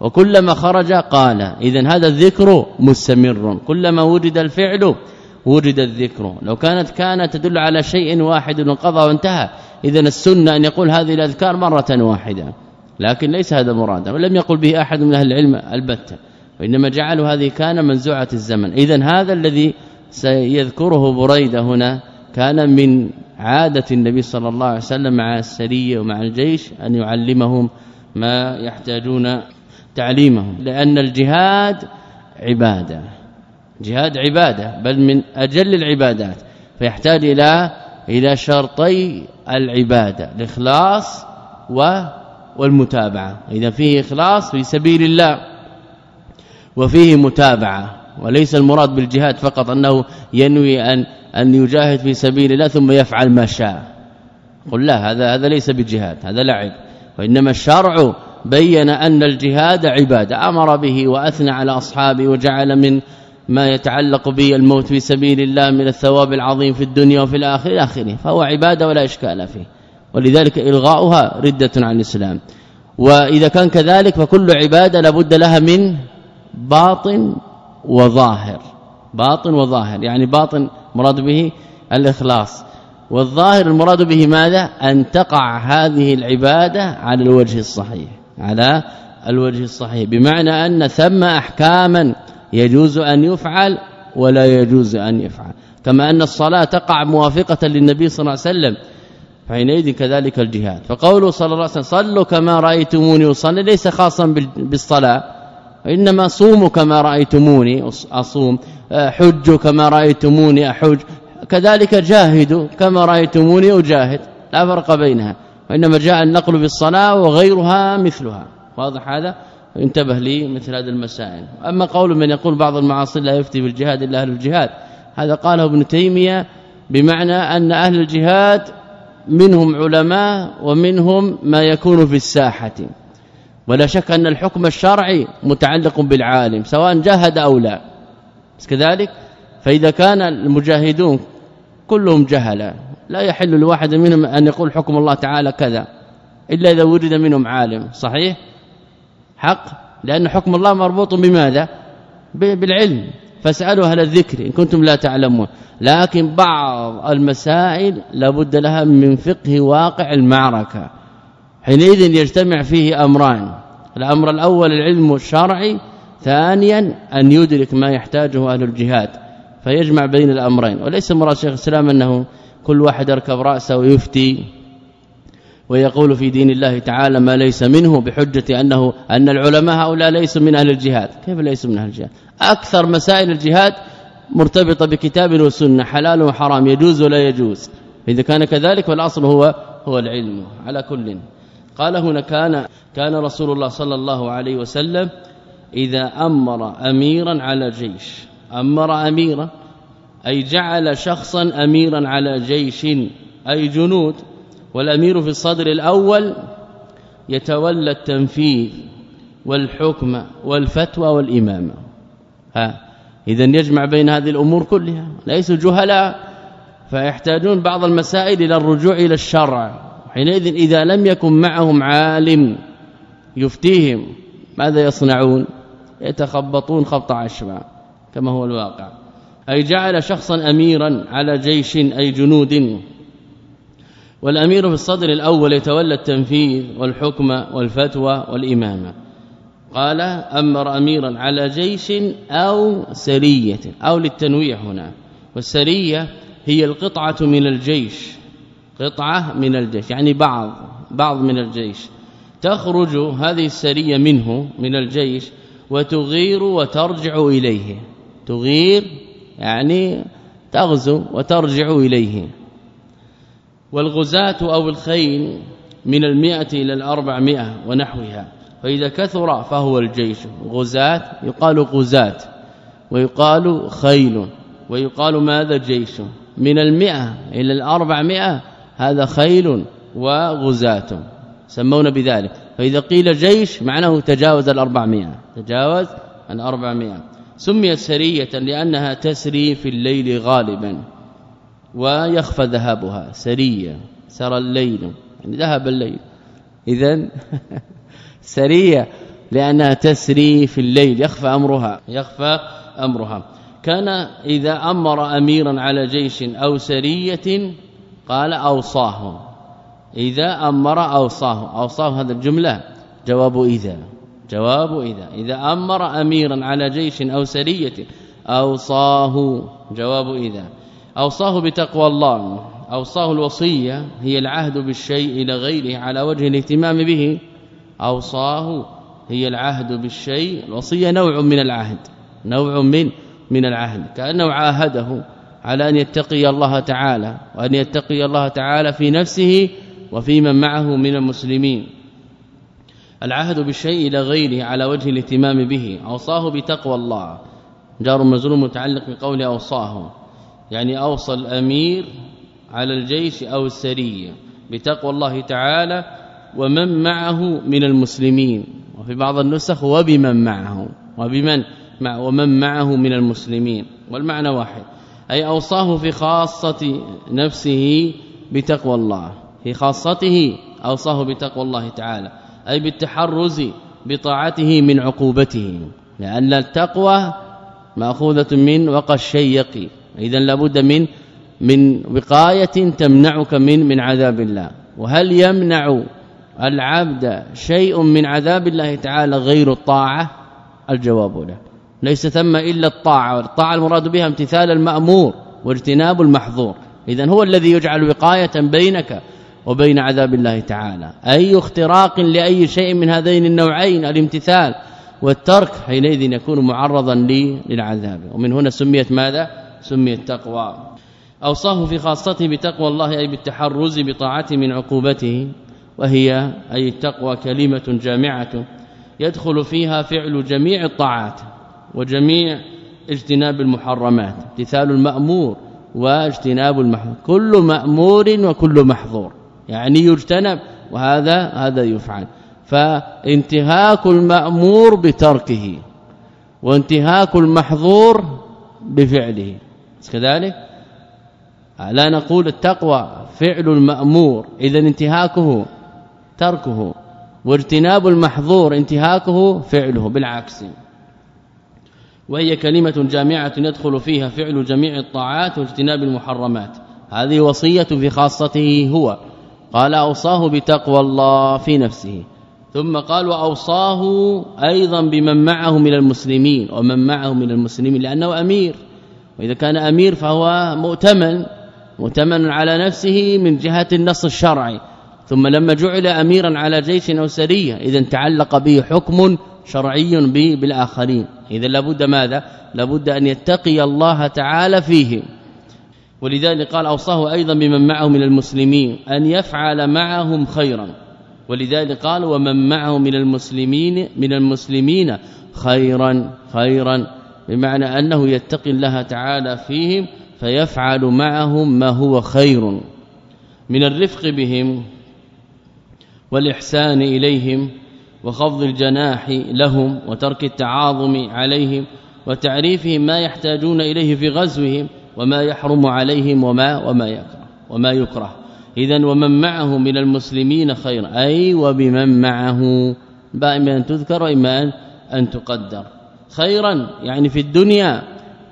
وكلما خرج قال. اذا هذا الذكر مستمر. كلما وجد الفعل وجد الذكر. لو كانت كانت تدل على شيء واحد وانقضى وانتهى اذا السنة أن يقول هذه الأذكار مرة واحدة لكن ليس هذا مرادا ولم يقل به أحد من أهل العلم البتة وإنما جعلوا هذه كان منزوعة الزمن. اذا هذا الذي سيذكره بريدة هنا كان من عادة النبي صلى الله عليه وسلم مع السرية ومع الجيش أن يعلمهم ما يحتاجون تعليمهم لأن الجهاد عبادة. جهاد عبادة بل من أجل العبادات. فيحتاج إلى إلى شرطي العبادة الإخلاص والمتابعة. إذا فيه إخلاص في سبيل الله وفيه متابعة. وليس المراد بالجهاد فقط أنه ينوي أن أن يجاهد في سبيل الله ثم يفعل ما شاء. قل لا هذا هذا ليس بالجهاد هذا لعب. وإنما الشرع بين أن الجهاد عبادة. أمر به وأثنى على أصحابه وجعل من ما يتعلق به الموت في سبيل الله من الثواب العظيم في الدنيا وفي الآخرة آخره. فهو عبادة ولا إشكال فيه. ولذلك إلغاؤها ردة عن الإسلام. وإذا كان كذلك فكل عبادة لابد لها من باطن وظاهر. باطن وظاهر. يعني باطن مراد به الإخلاص. والظاهر المراد به ماذا؟ أن تقع هذه العبادة على الوجه الصحيح. على الوجه الصحيح. بمعنى أن ثم أحكاما يجوز أن يفعل ولا يجوز أن يفعل. كما أن الصلاة تقع موافقة للنبي صلى الله عليه وسلم فحينئذ كذلك الجهاد. فقوله صلى الله عليه وسلم صلوا كما رأيتموني أصلي ليس خاصا بالصلاة وإنما صوموا كما رأيتموني أصوم حجوا كما رأيتموني أحج. كذلك جاهدوا كما رأيتموني أجاهد لا فرق بينها وإنما جاء النقل بالصلاة وغيرها مثلها. واضح هذا؟ انتبه لي مثل هذه المسائل. أما قول من يقول بعض المعاصي لا يفتي بالجهاد إلا أهل الجهاد هذا قاله ابن تيمية بمعنى أن أهل الجهاد منهم علماء ومنهم ما يكون في الساحة. ولا شك أن الحكم الشرعي متعلق بالعالم سواء جاهد أو لا. بس كذلك فإذا كان المجاهدون كلهم جهلا لا يحل لواحد منهم أن يقول حكم الله تعالى كذا إلا إذا وجد منهم عالم صحيح؟ حق لأن حكم الله مربوط بماذا؟ بالعلم. فاسألوا أهل الذكر إن كنتم لا تعلمون. لكن بعض المسائل لابد لها من فقه واقع المعركة. حينئذ يجتمع فيه أمران. الأمر الأول العلم الشرعي ثانيا أن يدرك ما يحتاجه أهل الجهاد. فيجمع بين الأمرين. وليس مراد شيخ الإسلام أنه كل واحد يركب رأسه ويفتي. ويقول في دين الله تعالى ما ليس منه بحجة أنه أن العلماء هؤلاء ليسوا من أهل الجهاد. كيف ليسوا من أهل الجهاد؟ أكثر مسائل الجهاد مرتبطة بكتاب وسنة حلال وحرام يجوز ولا يجوز. إذا كان كذلك فالأصل هو هو العلم على كل. قال هنا كان كان رسول الله صلى الله عليه وسلم إذا أمر أميرا على جيش. أمر أميرا أي جعل شخصا أميرا على جيش أي جنود والأمير في الصدر الأول يتولى التنفيذ والحكم والفتوى والإمامة. ها اذا يجمع بين هذه الأمور كلها. ليسوا جهلاء فيحتاجون بعض المسائل إلى الرجوع إلى الشرع. حينئذ إذا لم يكن معهم عالم يفتيهم ماذا يصنعون؟ يتخبطون خبط عشبة كما هو الواقع. أي جعل شخصا أميرا على جيش أي جنود والأمير في الصدر الأول يتولى التنفيذ والحكم والفتوى والإمامة. قال أمر أميرا على جيش أو سرية أو للتنويع هنا. والسرية هي القطعة من الجيش قطعة من الجيش يعني بعض بعض من الجيش. تخرج هذه السرية منه من الجيش وتغير وترجع إليه. تغير يعني تغزو وترجع إليه. والغزاة أو الخيل من المئة إلى الأربعمائة ونحوها فإذا كثر فهو الجيش. غزاة يقال غزاة ويقال خيل ويقال ماذا جيش؟ من المئة إلى الأربعمائة هذا خيل وغزاة سمون بذلك. فإذا قيل جيش معناه تجاوز الأربعمائة تجاوز الأربعمائة. سميت سرية لأنها تسري في الليل غالبا. ويخفى ذهابها سرية سرى الليل يعني ذهب الليل. اذا سريه لأنها تسري في الليل يخفى أمرها يخفى أمرها. كان إذا أمر أميرا على جيش أو سرية قال اوصاه إذا أمر اوصاه اوصاه هذا الجملة جواب إذا جواب إذا. إذا أمر أميرا على جيش أو سرية أوصاه جواب إذا. أوصاه بتقوى الله أوصاه الوصية هي العهد بالشيء إلى غيره على وجه الاهتمام به. أوصاه هي العهد بالشيء الوصية نوع من العهد نوع من من العهد كأنه عاهده على أن يتقي الله تعالى وأن يتقي الله تعالى في نفسه وفي من معه من المسلمين. العهد بالشيء إلى غيره على وجه الاهتمام به. أوصاه بتقوى الله. جار مجرور متعلق بقول أوصاه. يعني أوصى الأمير على الجيش أو السرية بتقوى الله تعالى ومن معه من المسلمين. وفي بعض النسخ وبمن معه وبمن مع ومن معه من المسلمين. والمعنى واحد أي أوصاه في خاصة نفسه بتقوى الله. في خاصته أوصاه بتقوى الله تعالى أي بالتحرز بطاعته من عقوبته. لأن التقوى مأخوذة من وقى الشيق. اذا لابد من من وقاية تمنعك من من عذاب الله. وهل يمنع العبد شيء من عذاب الله تعالى غير الطاعة؟ الجواب له ليس ثم إلا الطاعة. والطاعة المراد بها امتثال المأمور واجتناب المحظور. اذا هو الذي يجعل وقاية بينك وبين عذاب الله تعالى. أي اختراق لأي شيء من هذين النوعين؟ الامتثال والترك حينئذ يكون معرضا للعذاب. ومن هنا سميت ماذا؟ سميت تقوى أوصاه في خاصته بتقوى الله أي بالتحرز بطاعته من عقوبته وهي أي التقوى كلمة جامعة يدخل فيها فعل جميع الطاعات وجميع اجتناب المحرمات امتثال المأمور واجتناب المحظور. كل مأمور وكل محظور يعني يجتنب وهذا هذا يفعل. فانتهاك المأمور بتركه وانتهاك المحظور بفعله. كذلك؟ لا نقول التقوى فعل المأمور اذا انتهاكه تركه واجتناب المحظور انتهاكه فعله بالعكس. وهي كلمة جامعة يدخل فيها فعل جميع الطاعات واجتناب المحرمات. هذه وصية في خاصته هو. قال أوصاه بتقوى الله في نفسه. ثم قال وأوصاه أيضا بمن معه من المسلمين ومن معه من المسلمين لأنه أمير. وإذا كان أمير فهو مؤتمن مؤتمن على نفسه من جهه النص الشرعي. ثم لما جعل اميرا على جيش أو سريه اذا تعلق به حكم شرعي بالآخرين. اذا لابد ماذا؟ لابد أن يتقي الله تعالى فيه. ولذلك قال أوصاه أيضا بمن معه من المسلمين أن يفعل معهم خيرا. ولذلك قال ومن معه من المسلمين من المسلمين خيرا خيرا. بمعنى أنه يتقي الله تعالى فيهم فيفعل معهم ما هو خير من الرفق بهم والإحسان إليهم وخفض الجناح لهم وترك التعاظم عليهم وتعريفهم ما يحتاجون إليه في غزوهم وما يحرم عليهم وما وما يكره وما يكره. اذا ومن معه من المسلمين خير. أي وبمن معه. باما ان تذكر وإما أن تقدر. خيرا يعني في الدنيا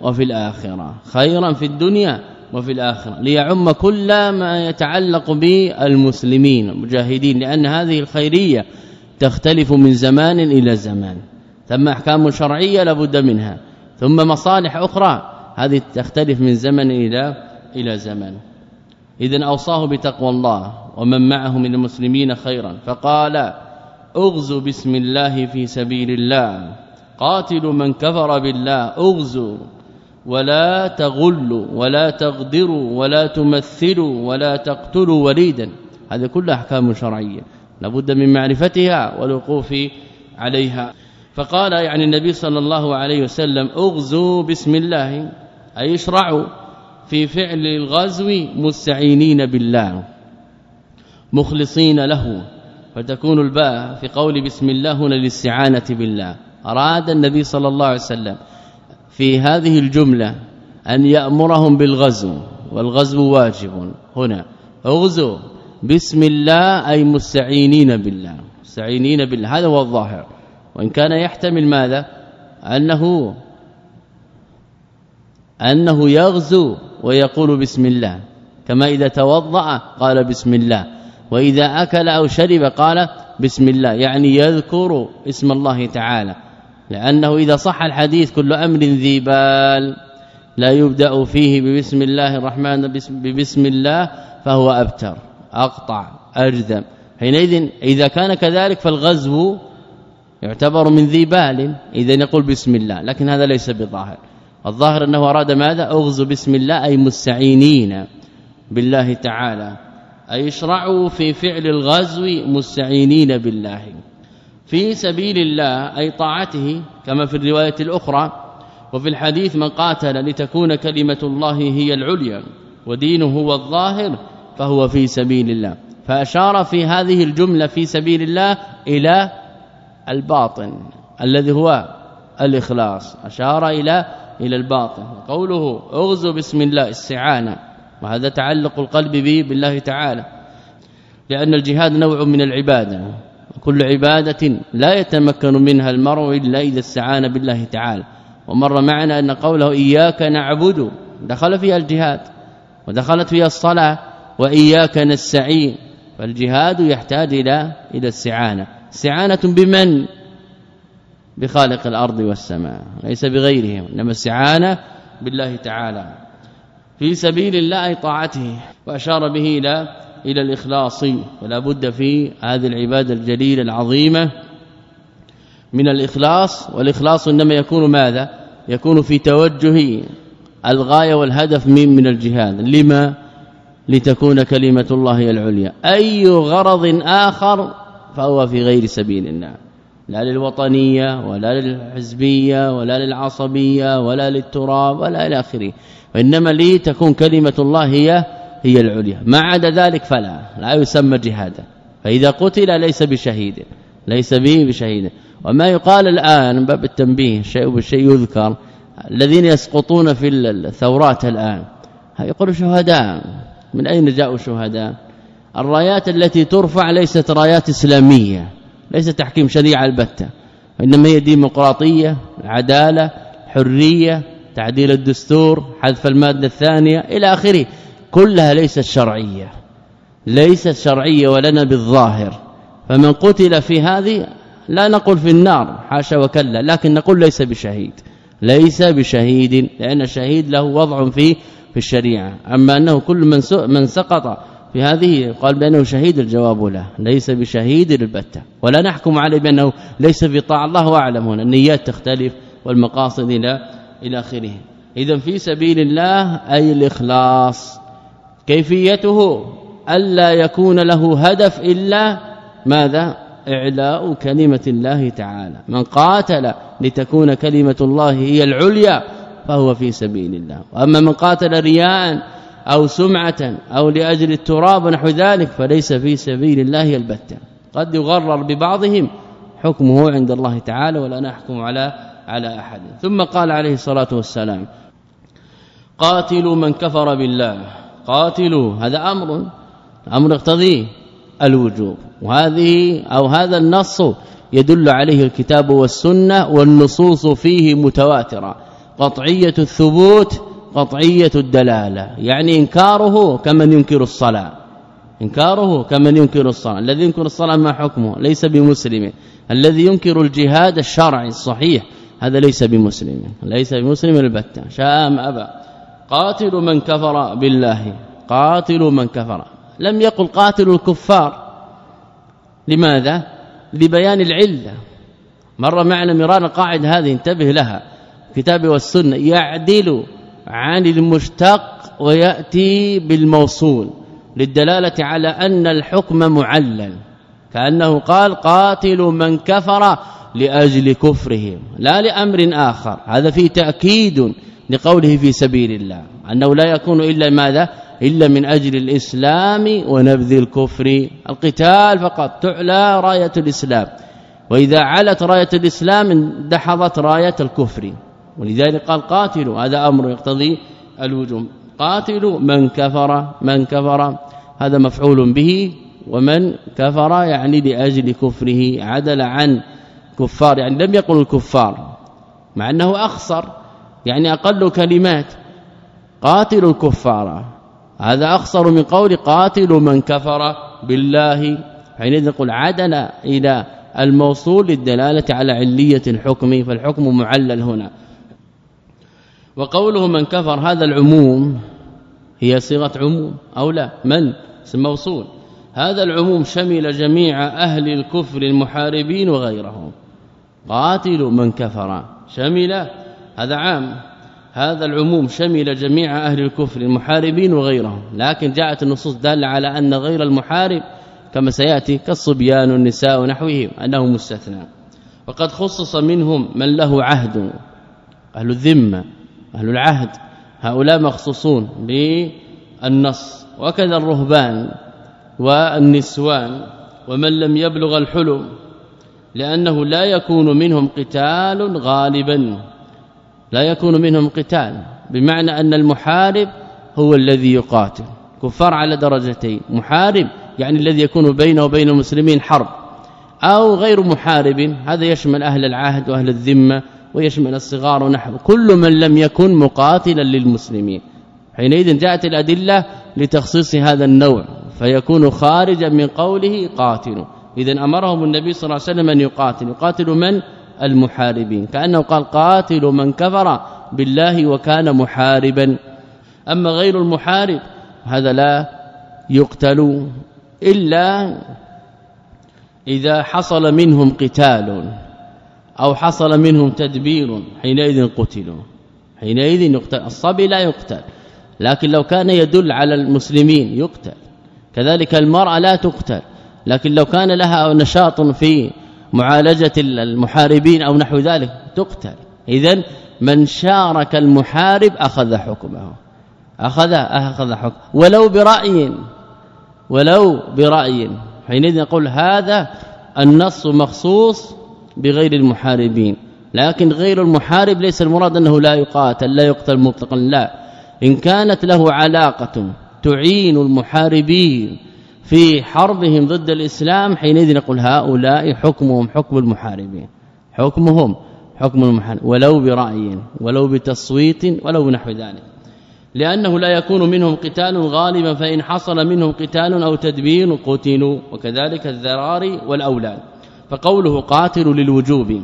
وفي الآخرة. خيرا في الدنيا وفي الآخرة. ليعم كل ما يتعلق بالمسلمين المجاهدين لأن هذه الخيرية تختلف من زمان إلى زمان. ثم أحكام شرعية لابد منها. ثم مصالح أخرى هذه تختلف من زمن إلى إلى زمن. اذا أوصاه بتقوى الله ومن معه من المسلمين خيرا. فقال اغزوا بسم الله في سبيل الله. قاتلوا من كفر بالله أغزوا ولا تغلوا ولا تغدروا ولا تمثلوا ولا تقتلوا وليدا. هذه كلها أحكام شرعية لابد من معرفتها والوقوف عليها. فقال يعني النبي صلى الله عليه وسلم أغزوا بسم الله أي اشرعوا في فعل الغزو مستعينين بالله مخلصين له. فتكون الباء في قول بسم الله هنا للاستعانة بالله. أراد النبي صلى الله عليه وسلم في هذه الجملة أن يأمرهم بالغزو والغزو واجب. هنا اغزوا بسم الله أي مستعينين بالله مستعينين بالله. هذا هو الظاهر. وإن كان يحتمل ماذا؟ أنه أنه يغزو ويقول بسم الله. كما إذا توضأ قال بسم الله. وإذا أكل أو شرب قال بسم الله. يعني يذكر اسم الله تعالى. لأنه إذا صح الحديث كل أمر ذي بال لا يبدأ فيه ببسم الله الرحمن بسم الله فهو أبتر أقطع اجذم حينئذ إذا كان كذلك فالغزو يعتبر من ذي بال إذا يقول بسم الله لكن هذا ليس بظاهر. الظاهر أنه أراد ماذا؟ أغزو بسم الله أي مستعينين بالله تعالى. أي اشرعوا في فعل الغزو مستعينين بالله. في سبيل الله أي طاعته كما في الرواية الأخرى وفي الحديث من قاتل لتكون كلمة الله هي العليا ودينه هو الظاهر فهو في سبيل الله. فأشار في هذه الجملة في سبيل الله إلى الباطن الذي هو الإخلاص. أشار إلى إلى الباطن. قوله اغزو بسم الله استعانة. وهذا تعلق القلب به بالله تعالى لأن الجهاد نوع من العبادة. كل عبادة لا يتمكن منها المرء إلا إذا استعان بالله تعالى. ومر معنا أن قوله إياك نعبد دخل فيها الجهاد ودخلت فيها الصلاة وإياك نستعين. فالجهاد يحتاج إلى إلى استعانة. استعانة بمن؟ بخالق الأرض والسماء. ليس بغيرهم إنما استعانة بالله تعالى. في سبيل الله طاعته وأشار به إلى إلى الإخلاص. ولا بد في هذه العبادة الجليلة العظيمة من الإخلاص. والإخلاص إنما يكون ماذا؟ يكون في توجه الغاية والهدف من من الجهاد. لما؟ لتكون كلمة الله العليا. أي غرض آخر فهو في غير سبيل الله. لا للوطنية ولا للحزبية ولا للعصبية ولا للتراب ولا إلى آخره. وإنما لي تكون كلمة الله هي هي العليا. ما عدا ذلك فلا لا يسمى جهادا. فإذا قتل ليس بشهيد ليس به بشهيد. وما يقال الآن باب التنبيه شيء بالشيء يذكر الذين يسقطون في الثورات الآن. يقولوا شهداء. من أين جاءوا شهداء؟ الرايات التي ترفع ليست رايات إسلامية ليس تحكيم شريعة البتة. انما هي ديمقراطية عدالة حرية تعديل الدستور حذف المادة الثانية إلى آخره. كلها ليست شرعية ليست شرعية ولنا بالظاهر. فمن قتل في هذه لا نقول في النار حاشا وكلا لكن نقول ليس بشهيد. ليس بشهيد لأن الشهيد له وضع في في الشريعة. أما أنه كل من من سقط في هذه قال بأنه شهيد الجواب له ليس بشهيد البتة. ولا نحكم عليه بأنه ليس في طاعه الله أعلم هنا. النيات تختلف والمقاصد إلى إلى آخره. اذا في سبيل الله أي الإخلاص. كيفيته ألا يكون له هدف إلا ماذا؟ إعلاء كلمة الله تعالى. من قاتل لتكون كلمة الله هي العليا فهو في سبيل الله. وأما من قاتل رياء أو سمعة أو لأجل التراب ونحو ذلك فليس في سبيل الله البتة. قد يغرر ببعضهم حكمه عند الله تعالى ولا نحكم على على أحد. ثم قال عليه الصلاة والسلام قاتلوا من كفر بالله. قاتلوا. هذا أمر أمر يقتضي الوجوب. وهذه أو هذا النص يدل عليه الكتاب والسنة والنصوص فيه متواترة. قطعية الثبوت قطعية الدلالة. يعني إنكاره كمن ينكر الصلاة. إنكاره كمن ينكر الصلاة. الذي ينكر الصلاة ما حكمه؟ ليس بمسلم. الذي ينكر الجهاد الشرعي الصحيح هذا ليس بمسلم. ليس بمسلم البتة. شاء أم أبى. قاتل من كفر بالله. قاتل من كفر. لم يقل قاتل الكفار. لماذا؟ لبيان العلة. مر معنا مرارا قاعد هذه انتبه لها. الكتاب والسنة. يعدل عن المشتق ويأتي بالموصول. للدلالة على أن الحكم معلل. كأنه قال قاتل من كفر لأجل كفرهم لا لأمر آخر. هذا فيه تأكيد لقوله في سبيل الله أنه لا يكون إلا ماذا؟ إلا من أجل الإسلام ونبذ الكفر. القتال فقط تعلى راية الإسلام. وإذا علت راية الإسلام اندحضت راية الكفر. ولذلك قال قاتلوا هذا أمر يقتضي الوجوب. قاتلوا من كفر من كفر. هذا مفعول به ومن كفر يعني لأجل كفره عدل عن كفار يعني لم يقل الكفار مع أنه أخسر. يعني أقل كلمات. قاتل الكفار. هذا أخسر من قول قاتل من كفر بالله. حينئذ نقول عدل إلى الموصول للدلالة على علية الحكم فالحكم معلل هنا. وقوله من كفر هذا العموم هي صيغة عموم أو لا؟ من؟ اسم موصول. هذا العموم شمل جميع أهل الكفر المحاربين وغيرهم. قاتلوا من كفر. شمل هذا عام. هذا العموم شمل جميع أهل الكفر المحاربين وغيرهم. لكن جاءت النصوص دالة على أن غير المحارب كما سيأتي كالصبيان والنساء ونحوهم انه مستثنى. وقد خصص منهم من له عهد أهل الذمة أهل العهد. هؤلاء مخصوصون بالنص وكذا الرهبان والنسوان ومن لم يبلغ الحلم لأنه لا يكون منهم قتال غالبا. لا يكون منهم قتال بمعنى أن المحارب هو الذي يقاتل. كفار على درجتين محارب يعني الذي يكون بينه وبين المسلمين حرب أو غير محارب هذا يشمل أهل العهد وأهل الذمة ويشمل الصغار ونحو. كل من لم يكن مقاتلا للمسلمين. حينئذ جاءت الأدلة لتخصيص هذا النوع فيكون خارجا من قوله قاتل اذا أمرهم النبي صلى الله عليه وسلم أن يقاتل يقاتل من؟ المحاربين. كأنه قال قاتل من كفر بالله وكان محاربا. أما غير المحارب هذا لا يقتل إلا إذا حصل منهم قتال أو حصل منهم تدبير حينئذ قتلوا. حينئذ يقتل. الصبي لا يقتل لكن لو كان يدل على المسلمين يقتل. كذلك المرأة لا تقتل لكن لو كان لها نشاط في معالجة المحاربين أو نحو ذلك تقتل. اذا من شارك المحارب أخذ حكمه. أخذ أخذ حكم. ولو برأي ولو برأي. حينئذ نقول هذا النص مخصوص بغير المحاربين. لكن غير المحارب ليس المراد أنه لا يقاتل لا يقتل مطلقا لا. إن كانت له علاقة تعين المحاربين في حربهم ضد الإسلام حينئذ نقول هؤلاء حكمهم حكم المحاربين حكمهم حكم المحارب ولو برأي ولو بتصويت ولو بنحو ذلك. لأنه لا يكون منهم قتال غالبا فإن حصل منهم قتال أو تدبير قتلوا وكذلك الذرار والأولاد. فقوله قاتل للوجوب.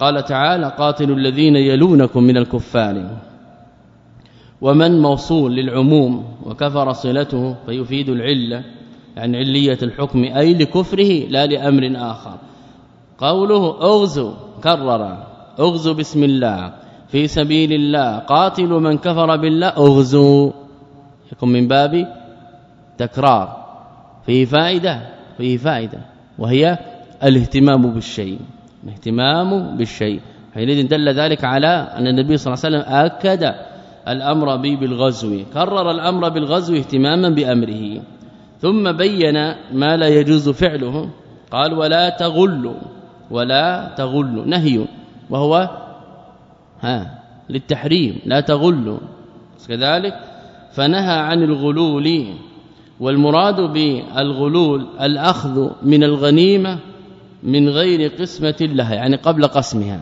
قال تعالى قاتلوا الذين يلونكم من الكفار. ومن موصول للعموم وكفر صلته فيفيد العلة يعني علية الحكم أي لكفره لا لأمر آخر. قوله اغزوا كرر اغزوا بسم الله. في سبيل الله قاتلوا من كفر بالله اغزوا يكون من باب تكرار. فيه فائدة فيه فائدة وهي الاهتمام بالشيء. الاهتمام بالشيء. حينئذ دل ذلك على أن النبي صلى الله عليه وسلم آكد الأمر به بالغزو. كرر الأمر بالغزو اهتماما بأمره. ثم بين ما لا يجوز فعله. قال ولا تغلوا ولا تغلوا نهي. وهو ها للتحريم. لا تغلوا كذلك فنهى عن الغلول. والمراد بالغلول الأخذ من الغنيمة من غير قسمة لها يعني قبل قسمها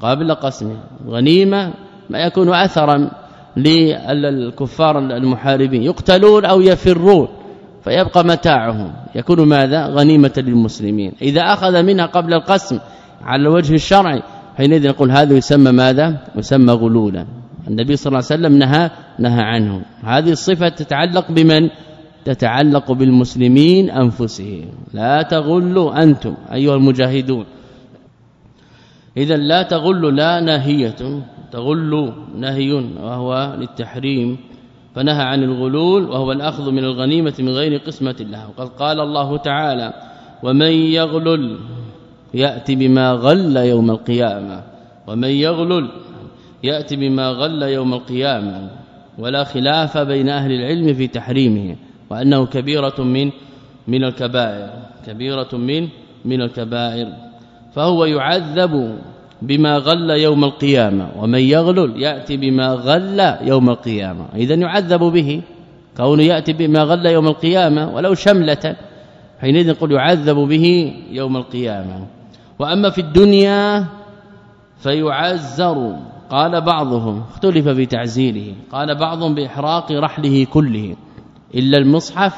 قبل قسمها. غنيمة ما يكون اثرا للكفار المحاربين. يقتلون أو يفرون فيبقى متاعهم. يكون ماذا؟ غنيمة للمسلمين. إذا أخذ منها قبل القسم على الوجه الشرعي حينئذ نقول هذا يسمى ماذا؟ يسمى غلولا. النبي صلى الله عليه وسلم نهى نهى عنه. هذه الصفة تتعلق بمن؟ تتعلق بالمسلمين أنفسهم. لا تغلوا أنتم أيها المجاهدون. اذا لا تغلوا لا ناهية تغل نهي وهو للتحريم فنهى عن الغلول وهو الأخذ من الغنيمة من غير قسمة الله وقد قال الله تعالى ومن يغلل يأتي بما غل يوم القيامة ومن يغلل يأتي بما غل يوم القيامة ولا خلاف بين أهل العلم في تحريمه وأنه كبيرة من من الكبائر كبيرة من من الكبائر فهو يعذب بما غل يوم القيامة ومن يغلل يأتي بما غل يوم القيامة. اذا يعذب به كونه يأتي بما غل يوم القيامة ولو شملة حينئذ نقول يعذب به يوم القيامة. وأما في الدنيا فيعذر قال بعضهم اختلف في تعزيره قال بعضهم بإحراق رحله كله إلا المصحف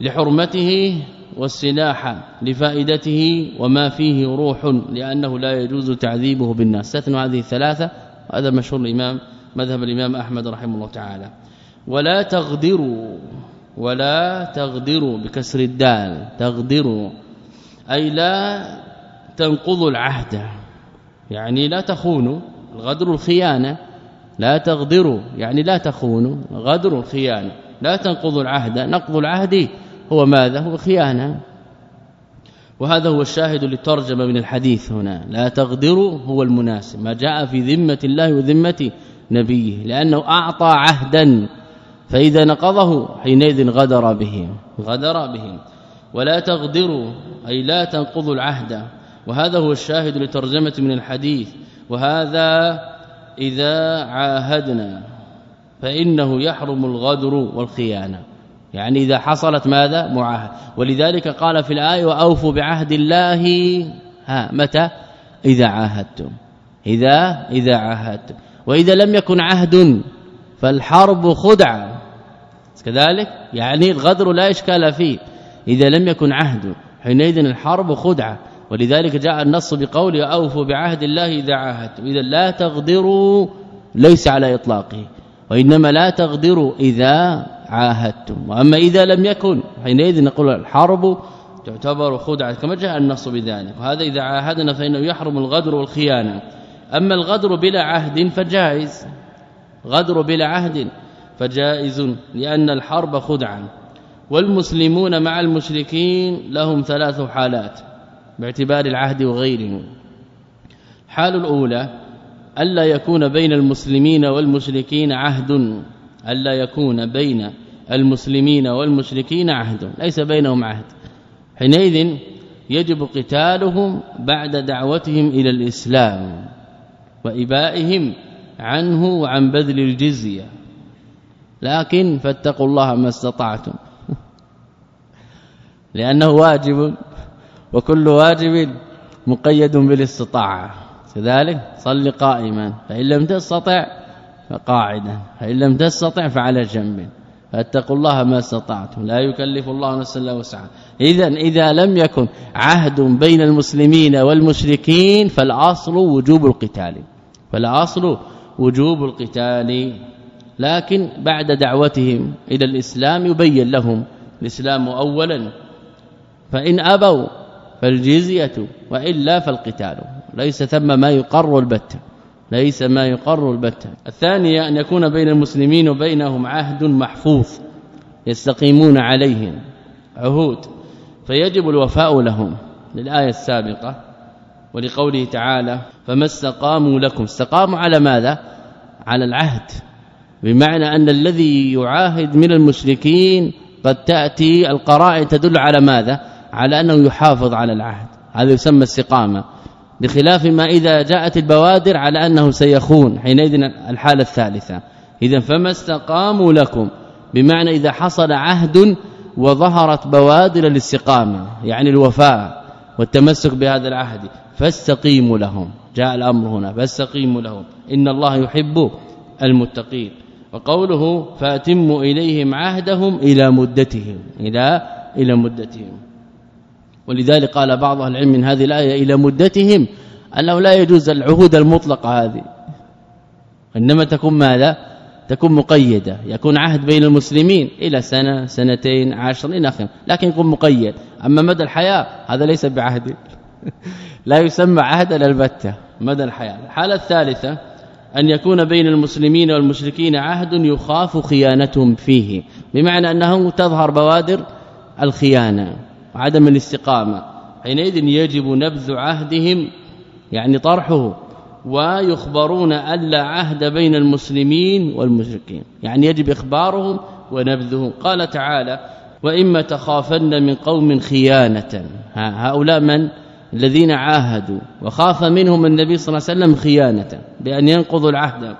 لحرمته والسلاح لفائدته وما فيه روح لأنه لا يجوز تعذيبه بالناس. استثنوا هذه الثلاثة وهذا مشهور الإمام مذهب الإمام أحمد رحمه الله تعالى. ولا تغدروا ولا تغدروا بكسر الدال. تغدروا أي لا تنقضوا العهد. يعني لا تخونوا. الغدر الخيانة. لا تغدروا. يعني لا تخونوا. غدر الخيانة. لا تنقضوا العهد. نقض العهد هو ماذا؟ هو خيانة. وهذا هو الشاهد للترجمه من الحديث هنا. لا تغدروا هو المناسب. ما جاء في ذمة الله وذمة نبيه. لأنه أعطى عهدا. فإذا نقضه حينئذ غدر به. غدر بهم ولا تغدروا أي لا تنقضوا العهد. وهذا هو الشاهد لترجمة من الحديث. وهذا إذا عاهدنا. فإنه يحرم الغدر والخيانة. يعني إذا حصلت ماذا؟ معاهد. ولذلك قال في الآية وأوفوا بعهد الله. ها متى؟ إذا عاهدتم. إذا إذا عاهدتم. وإذا لم يكن عهد فالحرب خدعه كذلك؟ يعني الغدر لا إشكال فيه. إذا لم يكن عهد حينئذ الحرب خدعه ولذلك جاء النص بقول اوفوا بعهد الله إذا عاهدتم. إذا لا تغدروا ليس على إطلاقه. وإنما لا تغدروا إذا عاهدتم. وأما إذا لم يكن حينئذ نقول الحرب تعتبر خدعة كما جاء النص بذلك. وهذا إذا عاهدنا فإنه يحرم الغدر والخيانة. أما الغدر بلا عهد فجائز. غدر بلا عهد فجائز لأن الحرب خدعا والمسلمون مع المشركين لهم ثلاث حالات باعتبار العهد وغيره حال الأولى ألا يكون بين المسلمين والمشركين عهد. ألا يكون بين المسلمين والمشركين عهد ليس بينهم عهد. حينئذ يجب قتالهم بعد دعوتهم إلى الإسلام وإبائهم عنه وعن بذل الجزية. لكن فاتقوا الله ما استطعتم. لأنه واجب وكل واجب مقيد بالاستطاعة. كذلك صل قائما فإن لم تستطع فقاعدا فإن لم تستطع فعلى جنب. فاتقوا الله ما استطعتم. لا يكلف الله نفسا إلا وسعها. اذا إذا لم يكن عهد بين المسلمين والمشركين فالأصل وجوب القتال. فالأصل وجوب القتال. لكن بعد دعوتهم إلى الإسلام يبين لهم الإسلام اولا. فإن أبوا فالجزية وإلا فالقتال. ليس ثم ما يقر البتة ليس ما يقر البتة. الثانية أن يكون بين المسلمين وبينهم عهد محفوظ يستقيمون عليه عهود. فيجب الوفاء لهم للآية السابقة ولقوله تعالى فما استقاموا لكم. استقاموا على ماذا؟ على العهد. بمعنى أن الذي يعاهد من المشركين قد تأتي القرائن تدل على ماذا؟ على أنه يحافظ على العهد. هذا يسمى استقامة. بخلاف ما إذا جاءت البوادر على أنه سيخون حينئذ الحالة الثالثة. اذا فما استقاموا لكم؟ بمعنى إذا حصل عهد وظهرت بوادر الاستقامه يعني الوفاء والتمسك بهذا العهد فاستقيموا لهم. جاء الأمر هنا فاستقيموا لهم. إن الله يحب المتقين. وقوله فأتموا إليهم عهدهم إلى مدتهم إلى إلى مدتهم. ولذلك قال بعض أهل العلم من هذه الآية إلى مدتهم أنه لا يجوز العهود المطلقة هذه. إنما تكون ماذا؟ تكون مقيدة. يكون عهد بين المسلمين إلى سنة سنتين عشر إلى اخره لكن يكون مقيد. أما مدى الحياة هذا ليس بعهد. لا يسمى عهدا البتة. مدى الحياة. الحالة الثالثة أن يكون بين المسلمين والمشركين عهد يخاف خيانتهم فيه. بمعنى أنه تظهر بوادر الخيانة. وعدم الاستقامة. حينئذ يجب نبذ عهدهم يعني طرحه ويخبرون ألا عهد بين المسلمين والمشركين. يعني يجب إخبارهم ونبذه قال تعالى وإما تخافن من قوم خيانة. هؤلاء من؟ الذين عاهدوا. وخاف منهم النبي صلى الله عليه وسلم خيانة بأن ينقضوا العهد.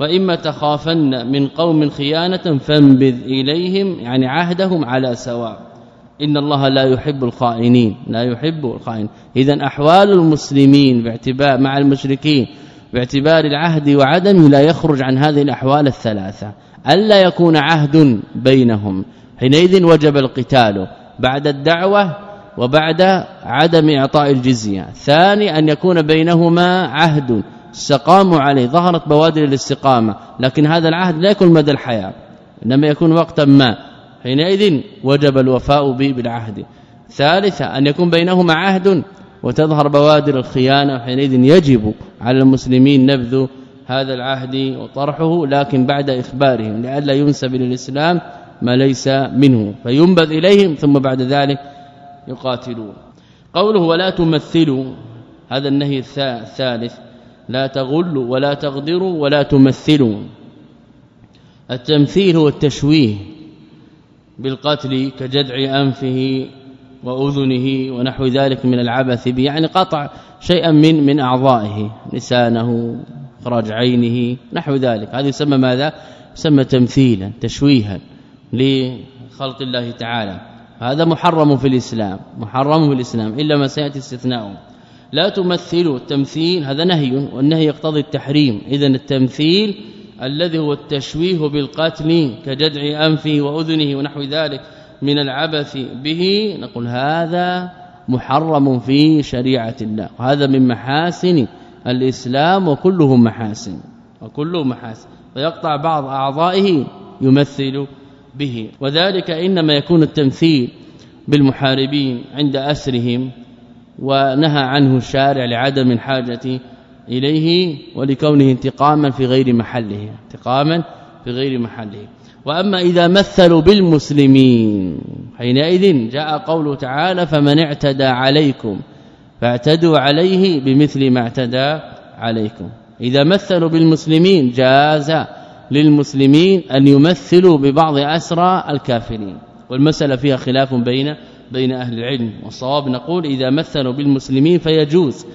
وإما تخافن من قوم خيانة فانبذ إليهم يعني عهدهم على سواء. إن الله لا يحب الخائنين لا يحب الخائن اذا أحوال المسلمين باعتبار مع المشركين باعتبار العهد وعدمه لا يخرج عن هذه الأحوال الثلاثة. ألا يكون عهد بينهم. حينئذ وجب القتال بعد الدعوة وبعد عدم إعطاء الجزية. ثاني أن يكون بينهما عهد. استقاموا عليه. ظهرت بوادر الاستقامة. لكن هذا العهد لا يكون مدى الحياة. إنما يكون وقتا ما. حينئذ وجب الوفاء به بالعهد. ثالثا أن يكون بينهما عهد وتظهر بوادر الخيانة حينئذ يجب على المسلمين نبذ هذا العهد وطرحه لكن بعد إخبارهم لئلا ينسب إلى الاسلام ما ليس منه فينبذ إليهم ثم بعد ذلك يقاتلون. قوله ولا تمثلوا هذا النهي الثالث. لا تغلوا ولا تغدروا ولا تمثلوا. التمثيل هو التشويه بالقتل كجدع أنفه وأذنه ونحو ذلك من العبث به يعني قطع شيئا من من أعضائه لسانه اخراج عينه نحو ذلك. هذا يسمى ماذا؟ يسمى تمثيلا تشويها لخلق الله تعالى. هذا محرم في الإسلام محرم في الإسلام إلا ما سيأتي استثناءه لا تمثلوا التمثيل هذا نهي والنهي يقتضي التحريم. اذا التمثيل الذي هو التشويه بالقتل كجدع أنفه وأذنه ونحو ذلك من العبث به نقول هذا محرم في شريعة الله. وهذا من محاسن الإسلام وكله محاسن وكله محاسن. فيقطع بعض أعضائه يمثل به. وذلك إنما يكون التمثيل بالمحاربين عند أسرهم ونهى عنه الشارع لعدم الحاجة إليه ولكونه انتقاما في غير محله انتقاما في غير محله. وأما إذا مثلوا بالمسلمين حينئذ جاء قوله تعالى فمن اعتدى عليكم فاعتدوا عليه بمثل ما اعتدى عليكم. إذا مثلوا بالمسلمين جاز للمسلمين أن يمثلوا ببعض أسرى الكافرين. والمسألة فيها خلاف بين بين أهل العلم. والصواب نقول إذا مثلوا بالمسلمين فيجوز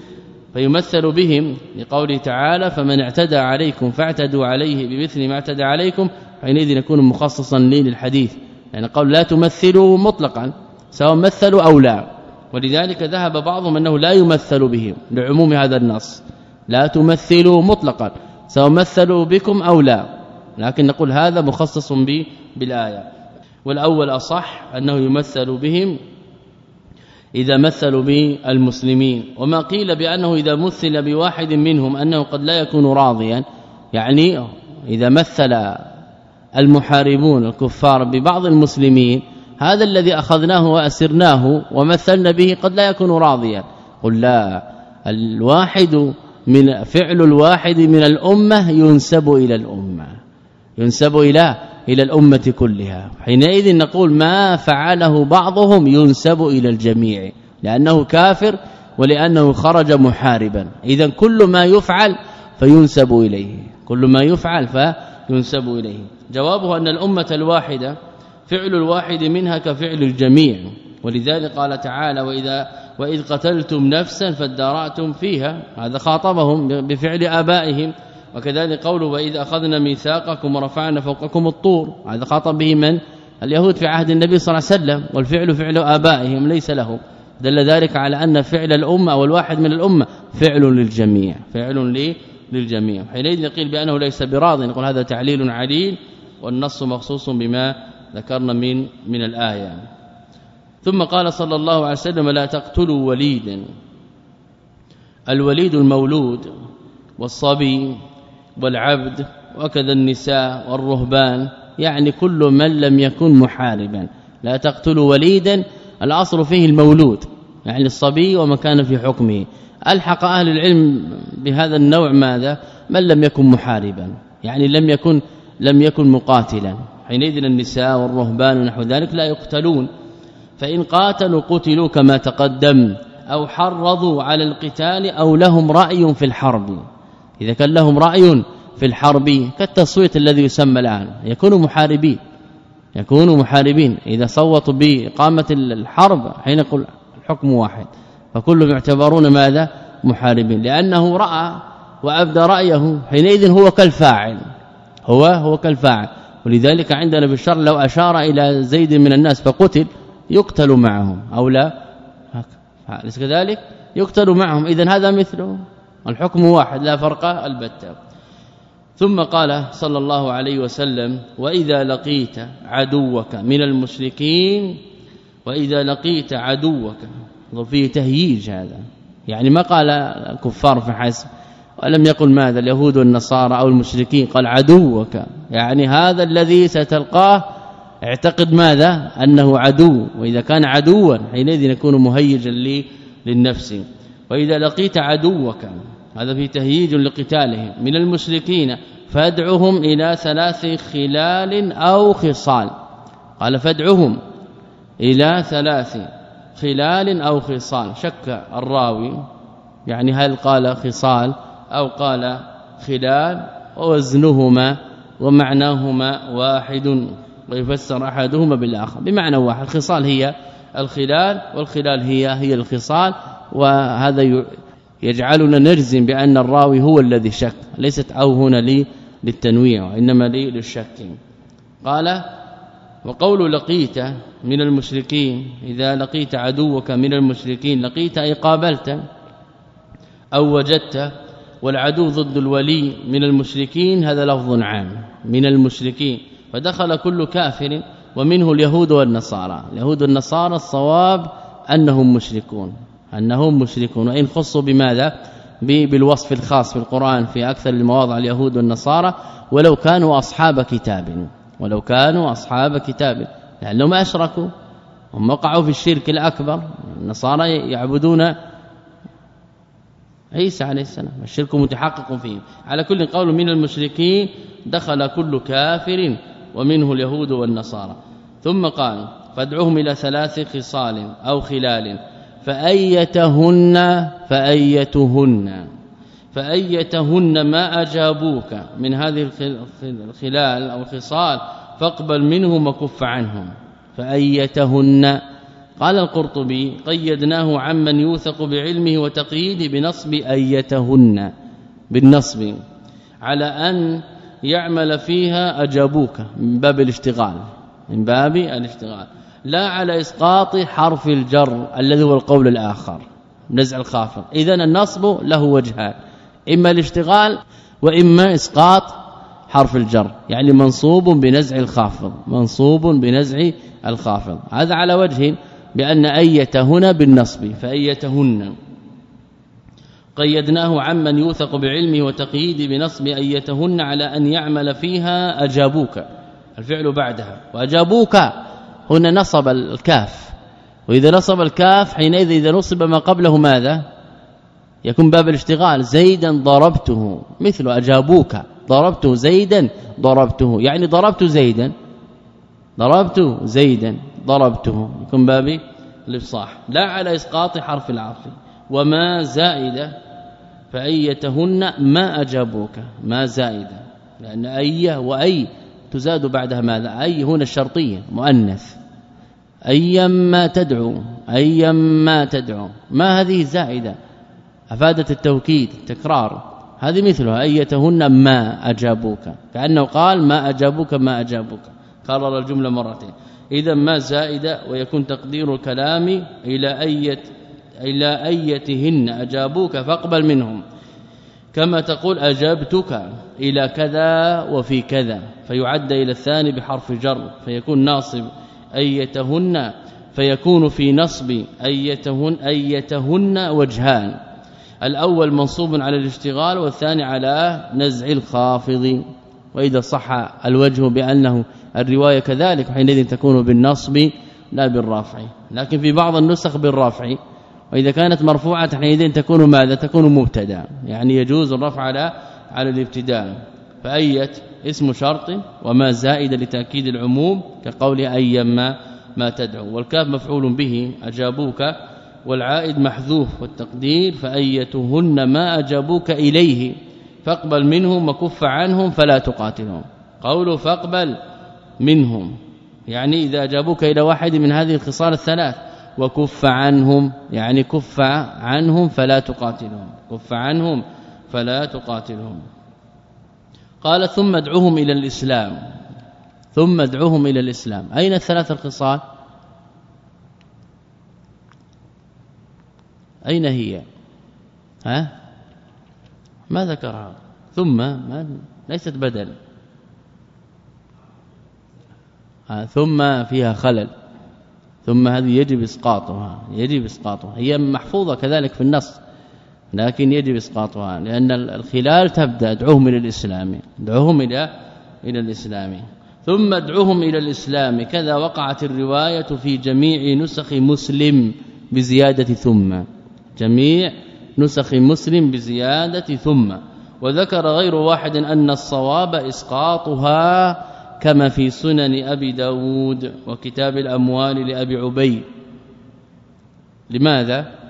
فيمثل بهم لقوله تعالى فمن اعتدى عليكم فاعتدوا عليه بمثل ما اعتدى عليكم حينئذ يكون مخصصا للحديث. يعني قول لا تمثلوا مطلقا سواء مثلوا أو لا. ولذلك ذهب بعضهم أنه لا يمثل بهم لعموم هذا النص. لا تمثلوا مطلقا سواء مثلوا بكم أو لا. لكن نقول هذا مخصص بالآية. والأول أصح أنه يمثل بهم إذا مثلوا بالمسلمين. وما قيل بأنه إذا مثل بواحد منهم أنه قد لا يكون راضيا. يعني إذا مثل المحاربون الكفار ببعض المسلمين هذا الذي أخذناه وأسرناه ومثلنا به قد لا يكون راضيا. قل لا الواحد من فعل الواحد من الأمة ينسب إلى الأمة. ينسب إلى إلى الأمة كلها. حينئذ نقول ما فعله بعضهم ينسب إلى الجميع لأنه كافر ولأنه خرج محاربا. اذا كل ما يفعل فينسب إليه. كل ما يفعل فينسب إليه. جوابه أن الأمة الواحدة فعل الواحد منها كفعل الجميع. ولذلك قال تعالى وإذا وإذ قتلتم نفسا فادارأتم فيها. هذا خاطبهم بفعل آبائهم. وكذلك قوله واذا اخذنا ميثاقكم ورفعنا فوقكم الطور. هذا خاطب به من؟ اليهود في عهد النبي صلى الله عليه وسلم والفعل فعل آبائهم ليس لهم. دل ذلك على أن فعل الأمة أو الواحد من الأمة فعل للجميع فعل للجميع. حينئذ نقول بأنه ليس براض نقول هذا تعليل عليل والنص مخصوص بما ذكرنا من من الآية. ثم قال صلى الله عليه وسلم لا تقتلوا وليدا. الوليد المولود والصبي والعبد وكذا النساء والرهبان يعني كل من لم يكن محاربا. لا تقتلوا وليدا الأصل فيه المولود يعني الصبي وما كان في حكمه. ألحق أهل العلم بهذا النوع ماذا؟ من لم يكن محاربا يعني لم يكن لم يكن مقاتلا. حينئذ النساء والرهبان ونحو ذلك لا يقتلون. فإن قاتلوا قتلوا كما تقدم أو حرضوا على القتال أو لهم رأي في الحرب. إذا كان لهم رأي في الحرب كالتصويت الذي يسمى الآن يكونوا محاربين يكونوا محاربين. إذا صوتوا بإقامة الحرب حين يقول الحكم واحد فكلهم يعتبرون ماذا؟ محاربين. لأنه رأى وأبدى رأيه حينئذ هو كالفاعل هو هو كالفاعل. ولذلك عندنا بالشر لو أشار إلى زيد من الناس فقتل يقتل معهم أو لا؟ أليس كذلك؟ يقتل معهم. اذا هذا مثله. الحكم واحد لا فرق البتة. ثم قال صلى الله عليه وسلم وإذا لقيت عدوك من المشركين وإذا لقيت عدوك فيه تهييج هذا. يعني ما قال الكفار فحسب ولم يقل ماذا اليهود والنصارى أو المشركين قال عدوك يعني هذا الذي ستلقاه اعتقد ماذا؟ أنه عدو. وإذا كان عدوا حينئذ يكون مهيجا للنفس. وإذا لقيت عدوك هذا في تهييج لقتاله من المشركين فادعهم إلى ثلاث خلال أو خصال. قال فادعهم إلى ثلاث خلال أو خصال. شك الراوي يعني هل قال خصال أو قال خلال؟ ووزنهما ومعناهما واحد. ويفسر أحدهما بالآخر. بمعنى واحد الخصال هي الخلال والخلال هي هي الخصال وهذا يجعلنا نجزم بأن الراوي هو الذي شك. ليست أو هنا لي للتنويع وإنما لي للشك. قال وقول لقيت من المشركين إذا لقيت عدوك من المشركين لقيت أي قابلت أو وجدت والعدو ضد الولي من المشركين هذا لفظ عام. من المشركين. فدخل كل كافر ومنه اليهود والنصارى. اليهود والنصارى الصواب أنهم مشركون. أنهم مشركون. وإن خصوا بماذا؟ بالوصف الخاص في القرآن في أكثر المواضع اليهود والنصارى ولو كانوا أصحاب كتاب. ولو كانوا أصحاب كتاب لأنهم أشركوا. هم وقعوا في الشرك الأكبر. النصارى يعبدون عيسى عليه السلام. الشرك متحقق فيه. على كل قول من المشركين دخل كل كافر ومنه اليهود والنصارى. ثم قال فادعوهم إلى ثلاث خصال أو خلال. فأيتهن فأيتهن فأيتهن ما أجابوك من هذه الخلال أو الخصال فاقبل منهم وكف عنهم. فأيتهن. قال القرطبي قيدناه عمن يوثق بعلمه وتقييده بنصب أيتهن بالنصب على أن يعمل فيها أجابوك من باب الاشتغال من باب الاشتغال. لا على إسقاط حرف الجر الذي هو القول الآخر نزع الخافض. اذا النصب له وجهان إما الاشتغال وإما إسقاط حرف الجر يعني منصوب بنزع الخافض منصوب بنزع الخافض. هذا على وجه بأن أية هنا بالنصب فأيتهن. قيدناه عمن يوثق بعلمه وتقييد بنصب أيتهن على أن يعمل فيها أجابوك الفعل بعدها وأجابوك هنا نصب الكاف. وإذا نصب الكاف حينئذ إذا نصب ما قبله ماذا؟ يكون باب الاشتغال. زيدا ضربته مثل أجابوك. ضربت زيدا ضربته. يعني ضربت زيدا. ضربت زيدا ضربته. يكون باب الإفصاح. لا على إسقاط حرف العطف. وما زائده فأيتهن ما أجابوك. ما زائده لأن أي وأي تزاد بعدها ماذا؟ أي هنا الشرطية مؤنث. ايما تدعو ايما تدعو. ما هذه زائده أفادت التوكيد التكرار. هذه مثلها أيتهن ما أجابوك. كأنه قال ما أجابوك ما أجابوك. كرر الجملة مرتين. إذا ما زائدة ويكون تقدير الكلام إلى اية إلى أيتهن. أجابوك فاقبل منهم. كما تقول اجبتك إلى كذا وفي كذا. فيعد إلى الثاني بحرف جر فيكون ناصب. أيتهن فيكون في نصب أيتهن أيتهن وجهان. الأول منصوب على الاشتغال والثاني على نزع الخافض. وإذا صح الوجه بأنه الرواية كذلك حينئذ تكون بالنصب لا بالرافع لكن في بعض النسخ بالرافع وإذا كانت مرفوعة حينئذ تكون ماذا؟ تكون مبتدأ. يعني يجوز الرفع على على الابتداء. فأيت اسم شرط وما زائد لتأكيد العموم كقول ايما ما تدعو. والكاف مفعول به أجابوك. والعائد محذوف والتقدير فأيتهن ما أجابوك إليه. فاقبل منهم وكف عنهم فلا تقاتلهم. قوله فاقبل منهم. يعني إذا أجابوك إلى واحد من هذه الخصال الثلاث وكف عنهم يعني كف عنهم فلا تقاتلهم. كف عنهم فلا تقاتلهم. قال ثم ادعوهم إلى الإسلام. ثم ادعوهم إلى الإسلام. أين الثلاث الخصال؟ أين هي؟ ها؟ ما ذكرها. ثم ما ليست بدل. ثم فيها خلل. ثم هذه يجب إسقاطها. يجب إسقاطها. هي محفوظة كذلك في النص. لكن يجب إسقاطها لأن الخلال تبدأ ادعوهم إلى الإسلام ادعوهم إلى إلى الإسلام. ثم ادعوهم إلى الإسلام. كذا وقعت الرواية في جميع نسخ مسلم بزيادة ثم. جميع نسخ مسلم بزيادة ثم. وذكر غير واحد أن الصواب إسقاطها كما في سنن أبي داود وكتاب الأموال لأبي عبي لماذا؟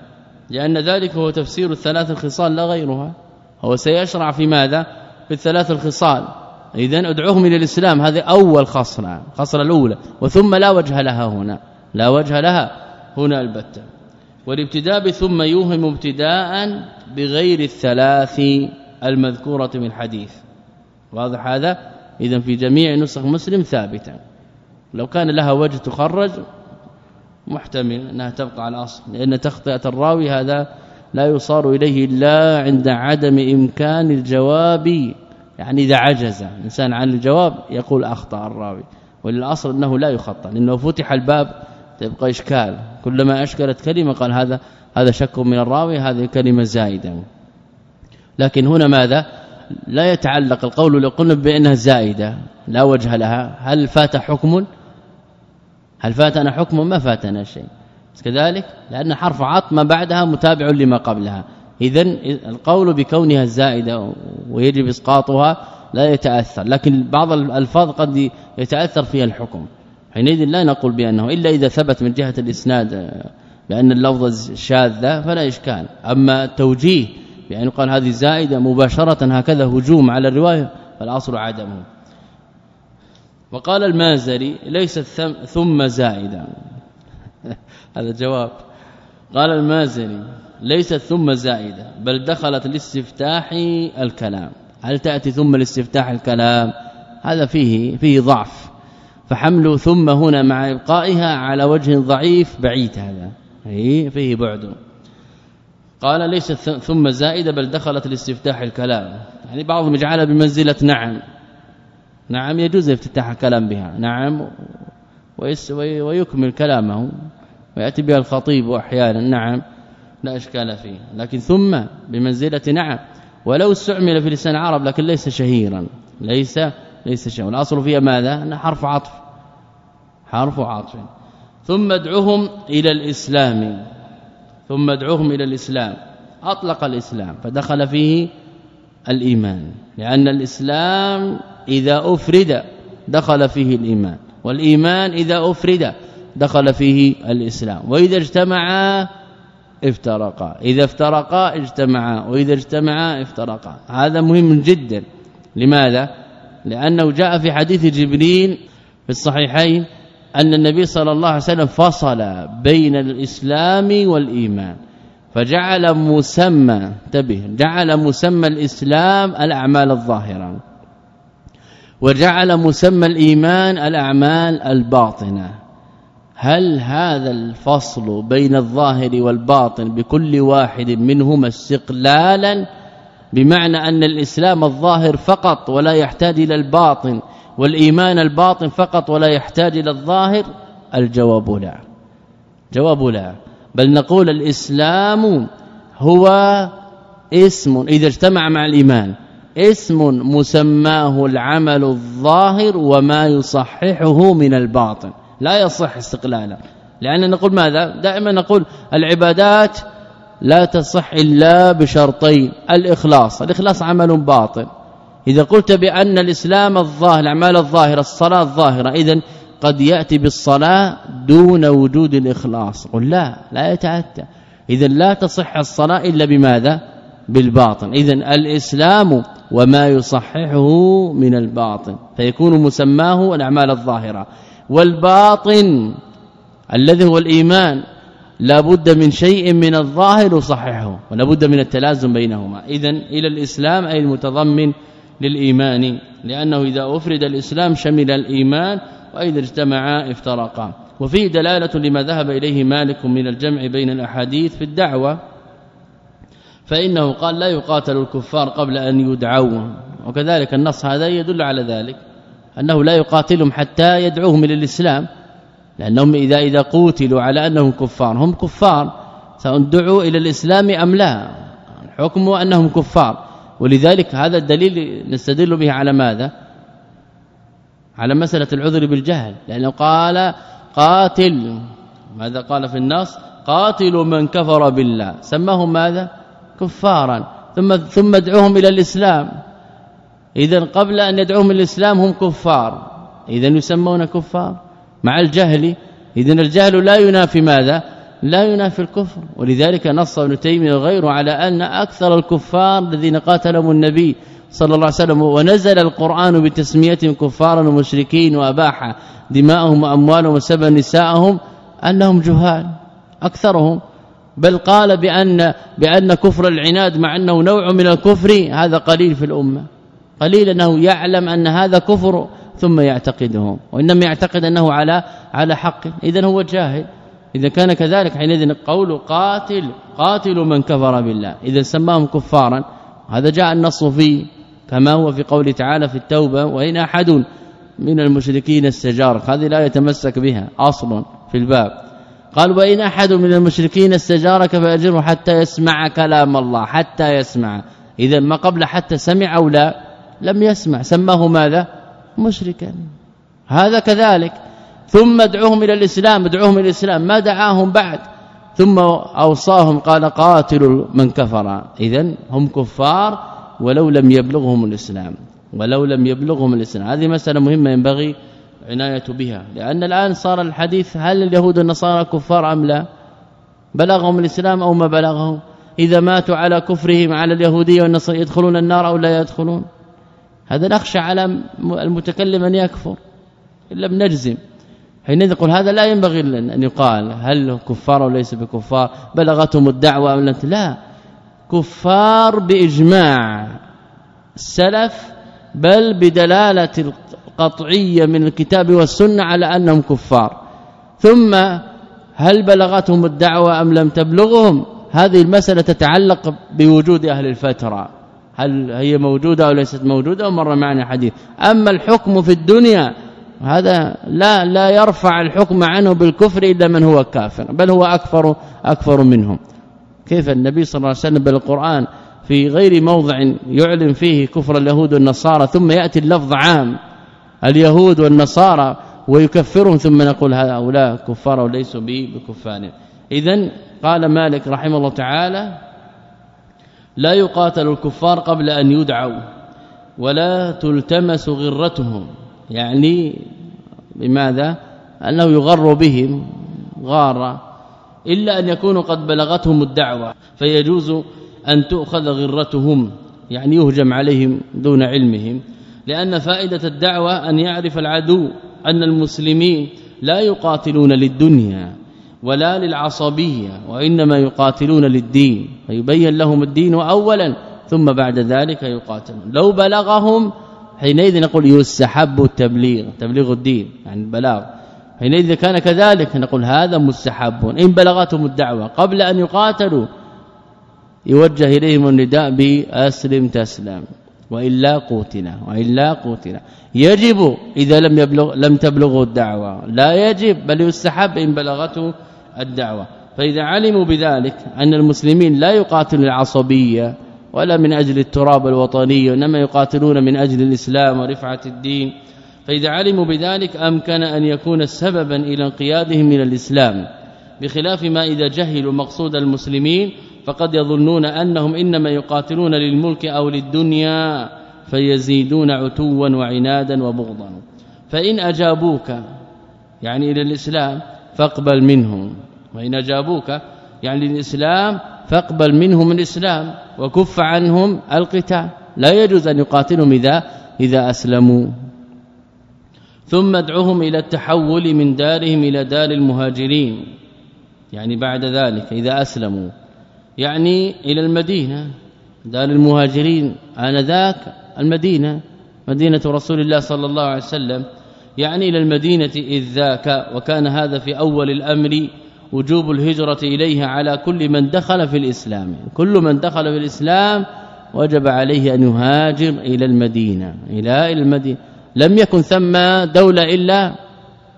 لأن ذلك هو تفسير الثلاث الخصال لا غيرها. هو سيشرع في ماذا؟ في الثلاث الخصال. إذا ادعوهم إلى الإسلام هذه أول خصلة الخصلة الأولى. وثم لا وجه لها هنا. لا وجه لها هنا البتة. والابتداء ثم يوهم ابتداء بغير الثلاث المذكورة من الحديث. واضح هذا؟ اذا في جميع نسخ مسلم ثابتا لو كان لها وجه تخرج محتمل أنها تبقى على الأصل لأن تخطئة الراوي هذا لا يصار إليه إلا عند عدم إمكان الجواب يعني إذا عجز الإنسان عن الجواب يقول أخطأ الراوي وللأصل أنه لا يخطأ لأنه فتح الباب تبقى إشكال كلما أشكلت كلمة قال هذا هذا شك من الراوي هذه كلمة زائدة. لكن هنا ماذا؟ لا يتعلق القول لو قلنا بأنها زائدة لا وجه لها هل فات حكم؟ هل فاتنا حكم ما فاتنا شيء؟ كذلك لأن حرف عطف ما بعدها متابع لما قبلها. اذا القول بكونها زائدة ويجب إسقاطها لا يتأثر لكن بعض الألفاظ قد يتأثر فيها الحكم. حينئذ لا نقول بأنه إلا إذا ثبت من جهة الإسناد بأن اللفظ شاذة فلا إشكال. أما التوجيه بأن قال هذه زائدة مباشرة هكذا هجوم على الرواية فالأصل عدمه. وقال المازري ليست ثم زائده هذا جواب. قال المازري ليست ثم زائده بل دخلت لاستفتاح الكلام. هل تأتي ثم لاستفتاح الكلام؟ هذا فيه فيه ضعف. فحمل ثم هنا مع إبقائها على وجه ضعيف بعيد هذا. هي فيه بعد. قال ليست ثم زائده بل دخلت لاستفتاح الكلام. يعني بعضهم يجعلها بمنزلة نعم. نعم يجوز افتتاح الكلام بها. نعم ويكمل كلامه ويأتي بها الخطيب أحيانا. نعم لا إشكال فيه. لكن ثم بمنزلة نعم. ولو استعمل في لسان العرب لكن ليس شهيرا. ليس ليس شهيرا. الاصل فيها ماذا؟ ان حرف عطف. حرف عطف. ثم ادعوهم إلى الإسلام. ثم ادعوهم إلى الإسلام. أطلق الإسلام فدخل فيه الإيمان. لأن الإسلام إذا أفرد دخل فيه الإيمان والإيمان إذا أفرد دخل فيه الإسلام. وإذا اجتمعا افترقا إذا افترقا اجتمعا وإذا اجتمعا افترقا هذا مهم جدا. لماذا؟ لأنه جاء في حديث جبريل في الصحيحين أن النبي صلى الله عليه وسلم فصل بين الإسلام والإيمان فجعل مسمى انتبه جعل مسمى الإسلام الأعمال الظاهرة. وجعل مسمى الإيمان الأعمال الباطنة. هل هذا الفصل بين الظاهر والباطن بكل واحد منهما استقلالا؟ بمعنى أن الإسلام الظاهر فقط ولا يحتاج إلى الباطن والإيمان الباطن فقط ولا يحتاج إلى الظاهر؟ الجواب لا. جواب لا. بل نقول الإسلام هو اسم إذا اجتمع مع الإيمان. اسم مسماه العمل الظاهر وما يصححه من الباطن. لا يصح استقلالا. لأن نقول ماذا؟ دائما نقول العبادات لا تصح إلا بشرطين. الإخلاص. الإخلاص عمل باطن. إذا قلت بأن الإسلام الظاهر الأعمال الظاهرة الصلاة الظاهرة اذا قد يأتي بالصلاة دون وجود الإخلاص. قل لا لا يتاتى اذا لا تصح الصلاة إلا بماذا؟ بالباطن. اذا الإسلام وما يصححه من الباطن فيكون مسماه الأعمال الظاهرة. والباطن الذي هو الإيمان لا بد من شيء من الظاهر يصححه ولا بد من التلازم بينهما. اذا إلى الإسلام أي المتضمن للإيمان لأنه إذا أفرد الإسلام شمل الإيمان وإذا اجتمعا افترقا. وفيه دلالة لما ذهب إليه مالك من الجمع بين الأحاديث في الدعوة فإنه قال لا يقاتل الكفار قبل أن يدعوا وكذلك النص هذا يدل على ذلك أنه لا يقاتلهم حتى يدعوهم إلى الإسلام لأنهم إذا إذا قوتلوا على أنهم كفار هم كفار سواء دعوا إلى الإسلام أم لا الحكم أنهم كفار. ولذلك هذا الدليل نستدل به على ماذا؟ على مسألة العذر بالجهل لأنه قال قاتل. ماذا قال في النص؟ قاتل من كفر بالله. سماهم ماذا؟ كفارا ثم ثم ادعوهم إلى الإسلام. اذا قبل أن يدعوهم الإسلام هم كفار. اذا يسمون كفار مع الجهل. اذا الجهل لا ينافي ماذا؟ لا ينافي الكفر. ولذلك نص ابن تيمية وغيره على أن أكثر الكفار الذين قاتلهم النبي صلى الله عليه وسلم ونزل القرآن بتسميتهم كفارا ومشركين وأباح دماءهم وأموالهم وسبى نساءهم أنهم جهال أكثرهم. بل قال بأن بأن كفر العناد مع أنه نوع من الكفر هذا قليل في الأمة. قليل أنه يعلم أن هذا كفر ثم يعتقده وإنما يعتقد أنه على على حق. اذا هو جاهل. إذا كان كذلك حينئذ قول قاتل قاتل من كفر بالله. إذا سماهم كفارا هذا جاء النص فيه كما هو في قوله تعالى في التوبة وإن أحد من المشركين استجار هذه لا يتمسك بها اصل في الباب. قال وإن أحد من المشركين استجارك فأجره حتى يسمع كلام الله. حتى يسمع. إذا ما قبل حتى سمع أو لا لم يسمع. سماه ماذا? مشركا. هذا كذلك. ثم ادعوهم إلى الإسلام. ادعوهم إلى الإسلام. ما دعاهم بعد. ثم أوصاهم قال قاتلوا من كفر. اذا هم كفار ولو لم يبلغهم الإسلام. ولو لم يبلغهم الإسلام. هذه مسألة مهمة ينبغي عناية بها. لأن الآن صار الحديث هل اليهود والنصارى كفار أم لا؟ بلغهم الإسلام أو ما بلغهم؟ إذا ماتوا على كفرهم على اليهودية والنصارى يدخلون النار أو لا يدخلون؟ هذا نخشى على المتكلم أن يكفر. إن لم نجزم. حينئذ نقول هذا لا ينبغي أن يقال هل كفار أو ليس بكفار بلغتهم الدعوة أم لا. كفار بإجماع السلف بل بدلالة القطعيه من الكتاب والسنة على أنهم كفار. ثم هل بلغتهم الدعوة أم لم تبلغهم؟ هذه المسألة تتعلق بوجود أهل الفترة. هل هي موجودة أو ليست موجودة؟ ومر معنا حديث. أما الحكم في الدنيا هذا لا لا يرفع الحكم عنه بالكفر إلا من هو كافر بل هو أكثر أكثر منهم. كيف النبي صلى الله عليه وسلم بالقرآن في غير موضع يعلن فيه كفر اليهود والنصارى؟ ثم يأتي اللفظ عام. اليهود والنصارى ويكفرهم ثم نقول هؤلاء كفار وليسوا بكفار. اذا قال مالك رحمه الله تعالى لا يقاتل الكفار قبل أن يدعوا ولا تلتمس غرتهم. يعني بماذا؟ أنه يغر بهم غار إلا أن يكونوا قد بلغتهم الدعوة فيجوز أن تؤخذ غرتهم يعني يهجم عليهم دون علمهم. لأن فائدة الدعوة أن يعرف العدو أن المسلمين لا يقاتلون للدنيا ولا للعصبية وإنما يقاتلون للدين فيبين لهم الدين اولا ثم بعد ذلك يقاتلون. لو بلغهم حينئذ نقول يستحب التبليغ تبليغ الدين يعني البلاغ. حينئذ كان كذلك نقول هذا مستحب إن بلغتهم الدعوة قبل أن يقاتلوا يوجه إليهم النداء بأسلم تسلم. وإلا قوتنا وإلا قوتنا. يجب إذا لم يبلغ لم تبلغه الدعوة. لا يجب بل يستحب إن بلغته الدعوة. فإذا علموا بذلك أن المسلمين لا يقاتلون العصبية ولا من أجل التراب الوطني وإنما يقاتلون من أجل الإسلام ورفعة الدين. فإذا علموا بذلك أمكن أن يكون سببا إلى انقيادهم من الإسلام. بخلاف ما إذا جهلوا مقصود المسلمين فقد يظنون أنهم إنما يقاتلون للملك أو للدنيا فيزيدون عتوا وعنادا وبغضا. فإن أجابوك يعني إلى الإسلام فاقبل منهم. وإن أجابوك يعني الإسلام فاقبل منهم الإسلام وكف عنهم القتال. لا يجوز أن يقاتلهم إذا إذا أسلموا. ثم ادعوهم إلى التحول من دارهم إلى دار المهاجرين. يعني بعد ذلك إذا أسلموا. يعني إلى المدينة دار المهاجرين آنذاك المدينة مدينة رسول الله صلى الله عليه وسلم. يعني إلى المدينة إذ ذاك وكان هذا في أول الأمر وجوب الهجرة إليها على كل من دخل في الإسلام. كل من دخل في الإسلام وجب عليه أن يهاجر إلى المدينة إلى المدينة. لم يكن ثم دولة إلا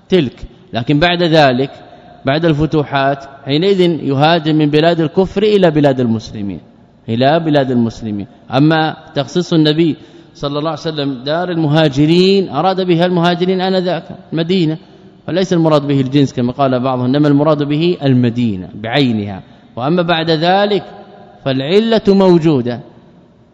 تلك. لكن بعد ذلك بعد الفتوحات حينئذ يهاجر من بلاد الكفر إلى بلاد المسلمين. إلى بلاد المسلمين. أما تخصيص النبي صلى الله عليه وسلم دار المهاجرين أراد بها المهاجرين آنذاك المدينة. وليس المراد به الجنس كما قال بعضهم إنما المراد به المدينة بعينها. وأما بعد ذلك فالعلة موجودة.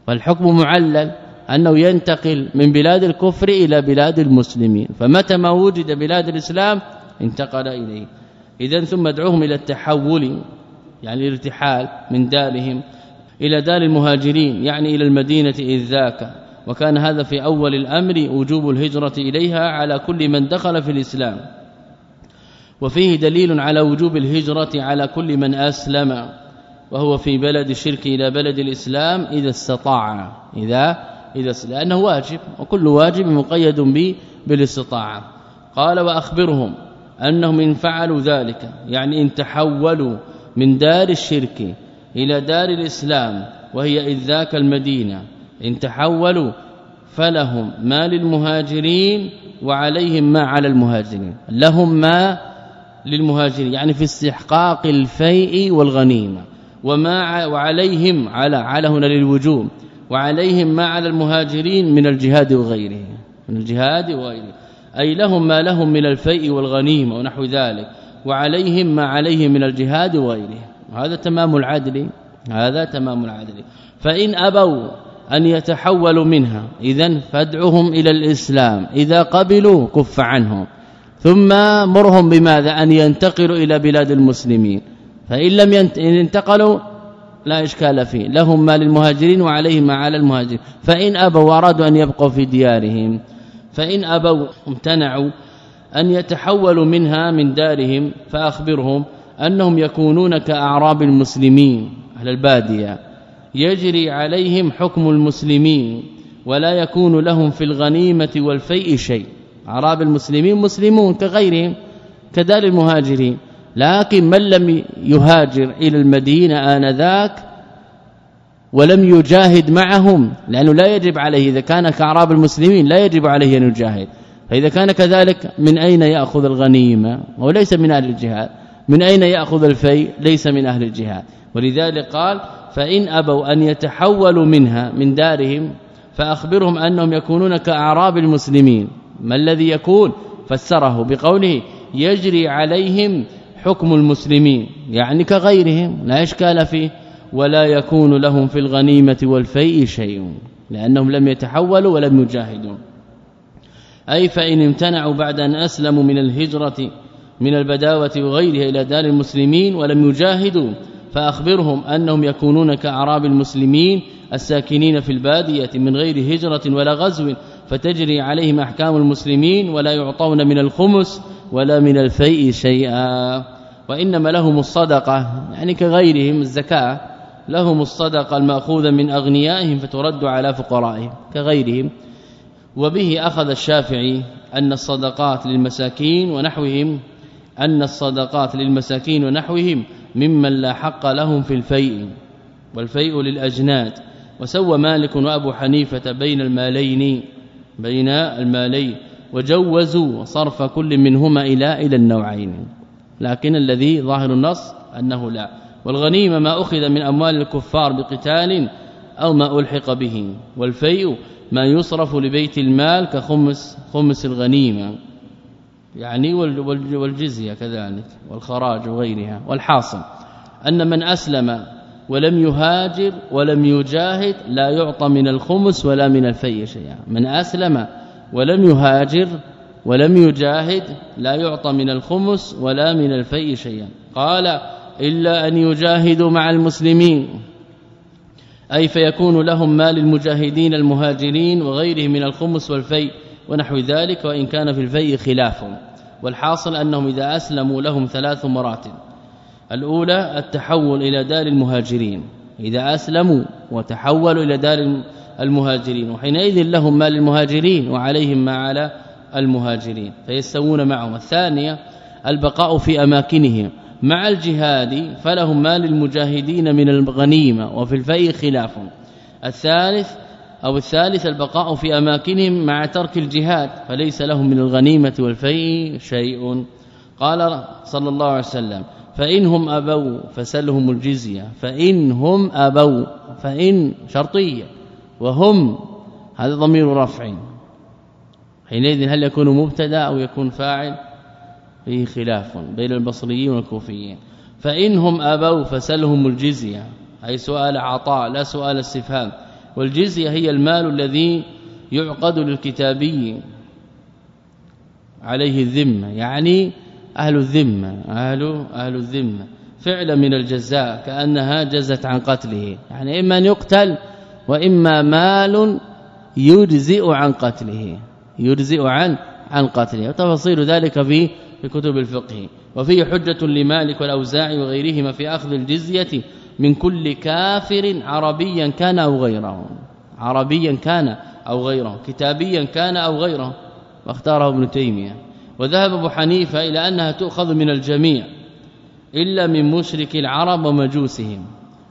فالحكم معلل أنه ينتقل من بلاد الكفر إلى بلاد المسلمين. فمتى ما وجد بلاد الإسلام انتقل إليه. اذا ثم ادعوهم إلى التحول يعني الارتحال من دارهم إلى دار المهاجرين يعني إلى المدينة إذ ذاك. وكان هذا في أول الأمر وجوب الهجرة إليها على كل من دخل في الإسلام. وفيه دليل على وجوب الهجرة على كل من أسلم وهو في بلد الشرك إلى بلد الإسلام إذا استطاع. إذا إذا لأنه واجب وكل واجب مقيد به بالإستطاعة. قال وأخبرهم أنهم إن فعلوا ذلك يعني إن تحولوا من دار الشرك إلى دار الإسلام وهي إذ ذاك المدينة إن تحولوا فلهم ما للمهاجرين وعليهم ما على المهاجرين لهم ما للمهاجرين يعني في استحقاق الفيء والغنيمة وما وعليهم على على هنا للوجوب وعليهم ما على المهاجرين من الجهاد وغيره من الجهاد وغيره. أي لهم ما لهم من الفيء والغنيمه ونحو ذلك وعليهم ما عليهم من الجهاد وغيره. وهذا تمام العدل هذا تمام العدل. فإن أبوا أن يتحولوا منها اذا فادعهم إلى الإسلام إذا قبلوا كف عنهم. ثم مرهم بماذا؟ أن ينتقلوا إلى بلاد المسلمين. فإن لم ينتقلوا لا إشكال فيه. لهم ما للمهاجرين وعليهم ما على المهاجرين. فإن أبوا وأرادوا أن يبقوا في ديارهم. فإن أبوا امتنعوا أن يتحولوا منها من دارهم فأخبرهم أنهم يكونون كأعراب المسلمين أهل البادية. يجري عليهم حكم المسلمين ولا يكون لهم في الغنيمة والفيء شيء. أعراب المسلمين مسلمون كغيرهم كدار المهاجرين. لكن من لم يهاجر إلى المدينة آنذاك ولم يجاهد معهم لأنه لا يجب عليه إذا كان كأعراب المسلمين لا يجب عليه أن يجاهد. فإذا كان كذلك من أين يأخذ الغنيمة؟ وليس من أهل الجهاد. من أين يأخذ الفيء ليس من أهل الجهاد. ولذلك قال فإن أبوا أن يتحولوا منها من دارهم فأخبرهم أنهم يكونون كأعراب المسلمين. ما الذي يكون؟ فسره بقوله يجري عليهم حكم المسلمين. يعني كغيرهم لا إشكال فيه. ولا يكون لهم في الغنيمة والفيء شيء لأنهم لم يتحولوا ولم يجاهدوا. أي فإن امتنعوا بعد أن أسلموا من الهجرة من البداوة وغيرها إلى دار المسلمين ولم يجاهدوا فأخبرهم أنهم يكونون كأعراب المسلمين الساكنين في البادية من غير هجرة ولا غزو فتجري عليهم أحكام المسلمين ولا يعطون من الخمس ولا من الفيء شيئا. وإنما لهم الصدقة يعني كغيرهم الزكاة لهم الصدقة المأخوذة من أغنيائهم فترد على فقرائهم كغيرهم. وبه أخذ الشافعي أن الصدقات للمساكين ونحوهم أن الصدقات للمساكين ونحوهم ممن لا حق لهم في الفيء والفيء للأجناد. وسوى مالك وأبو حنيفة بين المالين بين المالين وجوزوا صرف كل منهما إلى إلى النوعين. لكن الذي ظاهر النص أنه لا. والغنيمة ما أخذ من أموال الكفار بقتال أو ما ألحق به والفيء ما يصرف لبيت المال كخمس خمس الغنيمة. يعني والجزية كذلك والخراج وغيرها. والحاصل أن من أسلم ولم يهاجر ولم يجاهد لا يعطى من الخمس ولا من الفيء شيئا. من أسلم ولم يهاجر ولم يجاهد لا يعطى من الخمس ولا من الفيء شيئا. قال إلا أن يجاهدوا مع المسلمين. أي فيكون لهم مال المجاهدين المهاجرين وغيرهم من الخمس والفيء ونحو ذلك وإن كان في الفي خلاف. والحاصل أنهم إذا أسلموا لهم ثلاث مراتب الأولى التحول إلى دار المهاجرين. إذا أسلموا وتحولوا إلى دار المهاجرين وحينئذ لهم مال المهاجرين وعليهم ما على المهاجرين فيستوون معهم. الثانية البقاء في أماكنهم. مع الجهاد فلهم مال المجاهدين من الغنيمة وفي الفيء خلاف. الثالث أو الثالث البقاء في أماكنهم مع ترك الجهاد فليس لهم من الغنيمة والفيء شيء. قال صلى الله عليه وسلم فإنهم أبوا فسلهم الجزية فإنهم أبوا فإن شرطية وهم هذا ضمير رفع. حينئذ هل يكون مبتدأ أو يكون فاعل؟ فيه خلاف بين البصريين والكوفيين. فإنهم أبوا فسلهم الجزية. أي سؤال عطاء لا سؤال استفهام. والجزية هي المال الذي يعقد للكتابي عليه الذمة. يعني أهل الذمة أهل أهل الذمة. فعلا من الجزاء كأنها جزت عن قتله. يعني إما أن يقتل وإما مال يجزئ عن قتله. يجزئ عن عن قتله. وتفاصيل ذلك في في كتب الفقه. وفيه حجة لمالك والأوزاعي وغيرهما في أخذ الجزية من كل كافر عربيا كان أو غيره. عربيا كان أو غيره. كتابيا كان أو غيره. واختاره ابن تيمية. وذهب أبو حنيفة إلى أنها تؤخذ من الجميع إلا من مشرك العرب ومجوسهم.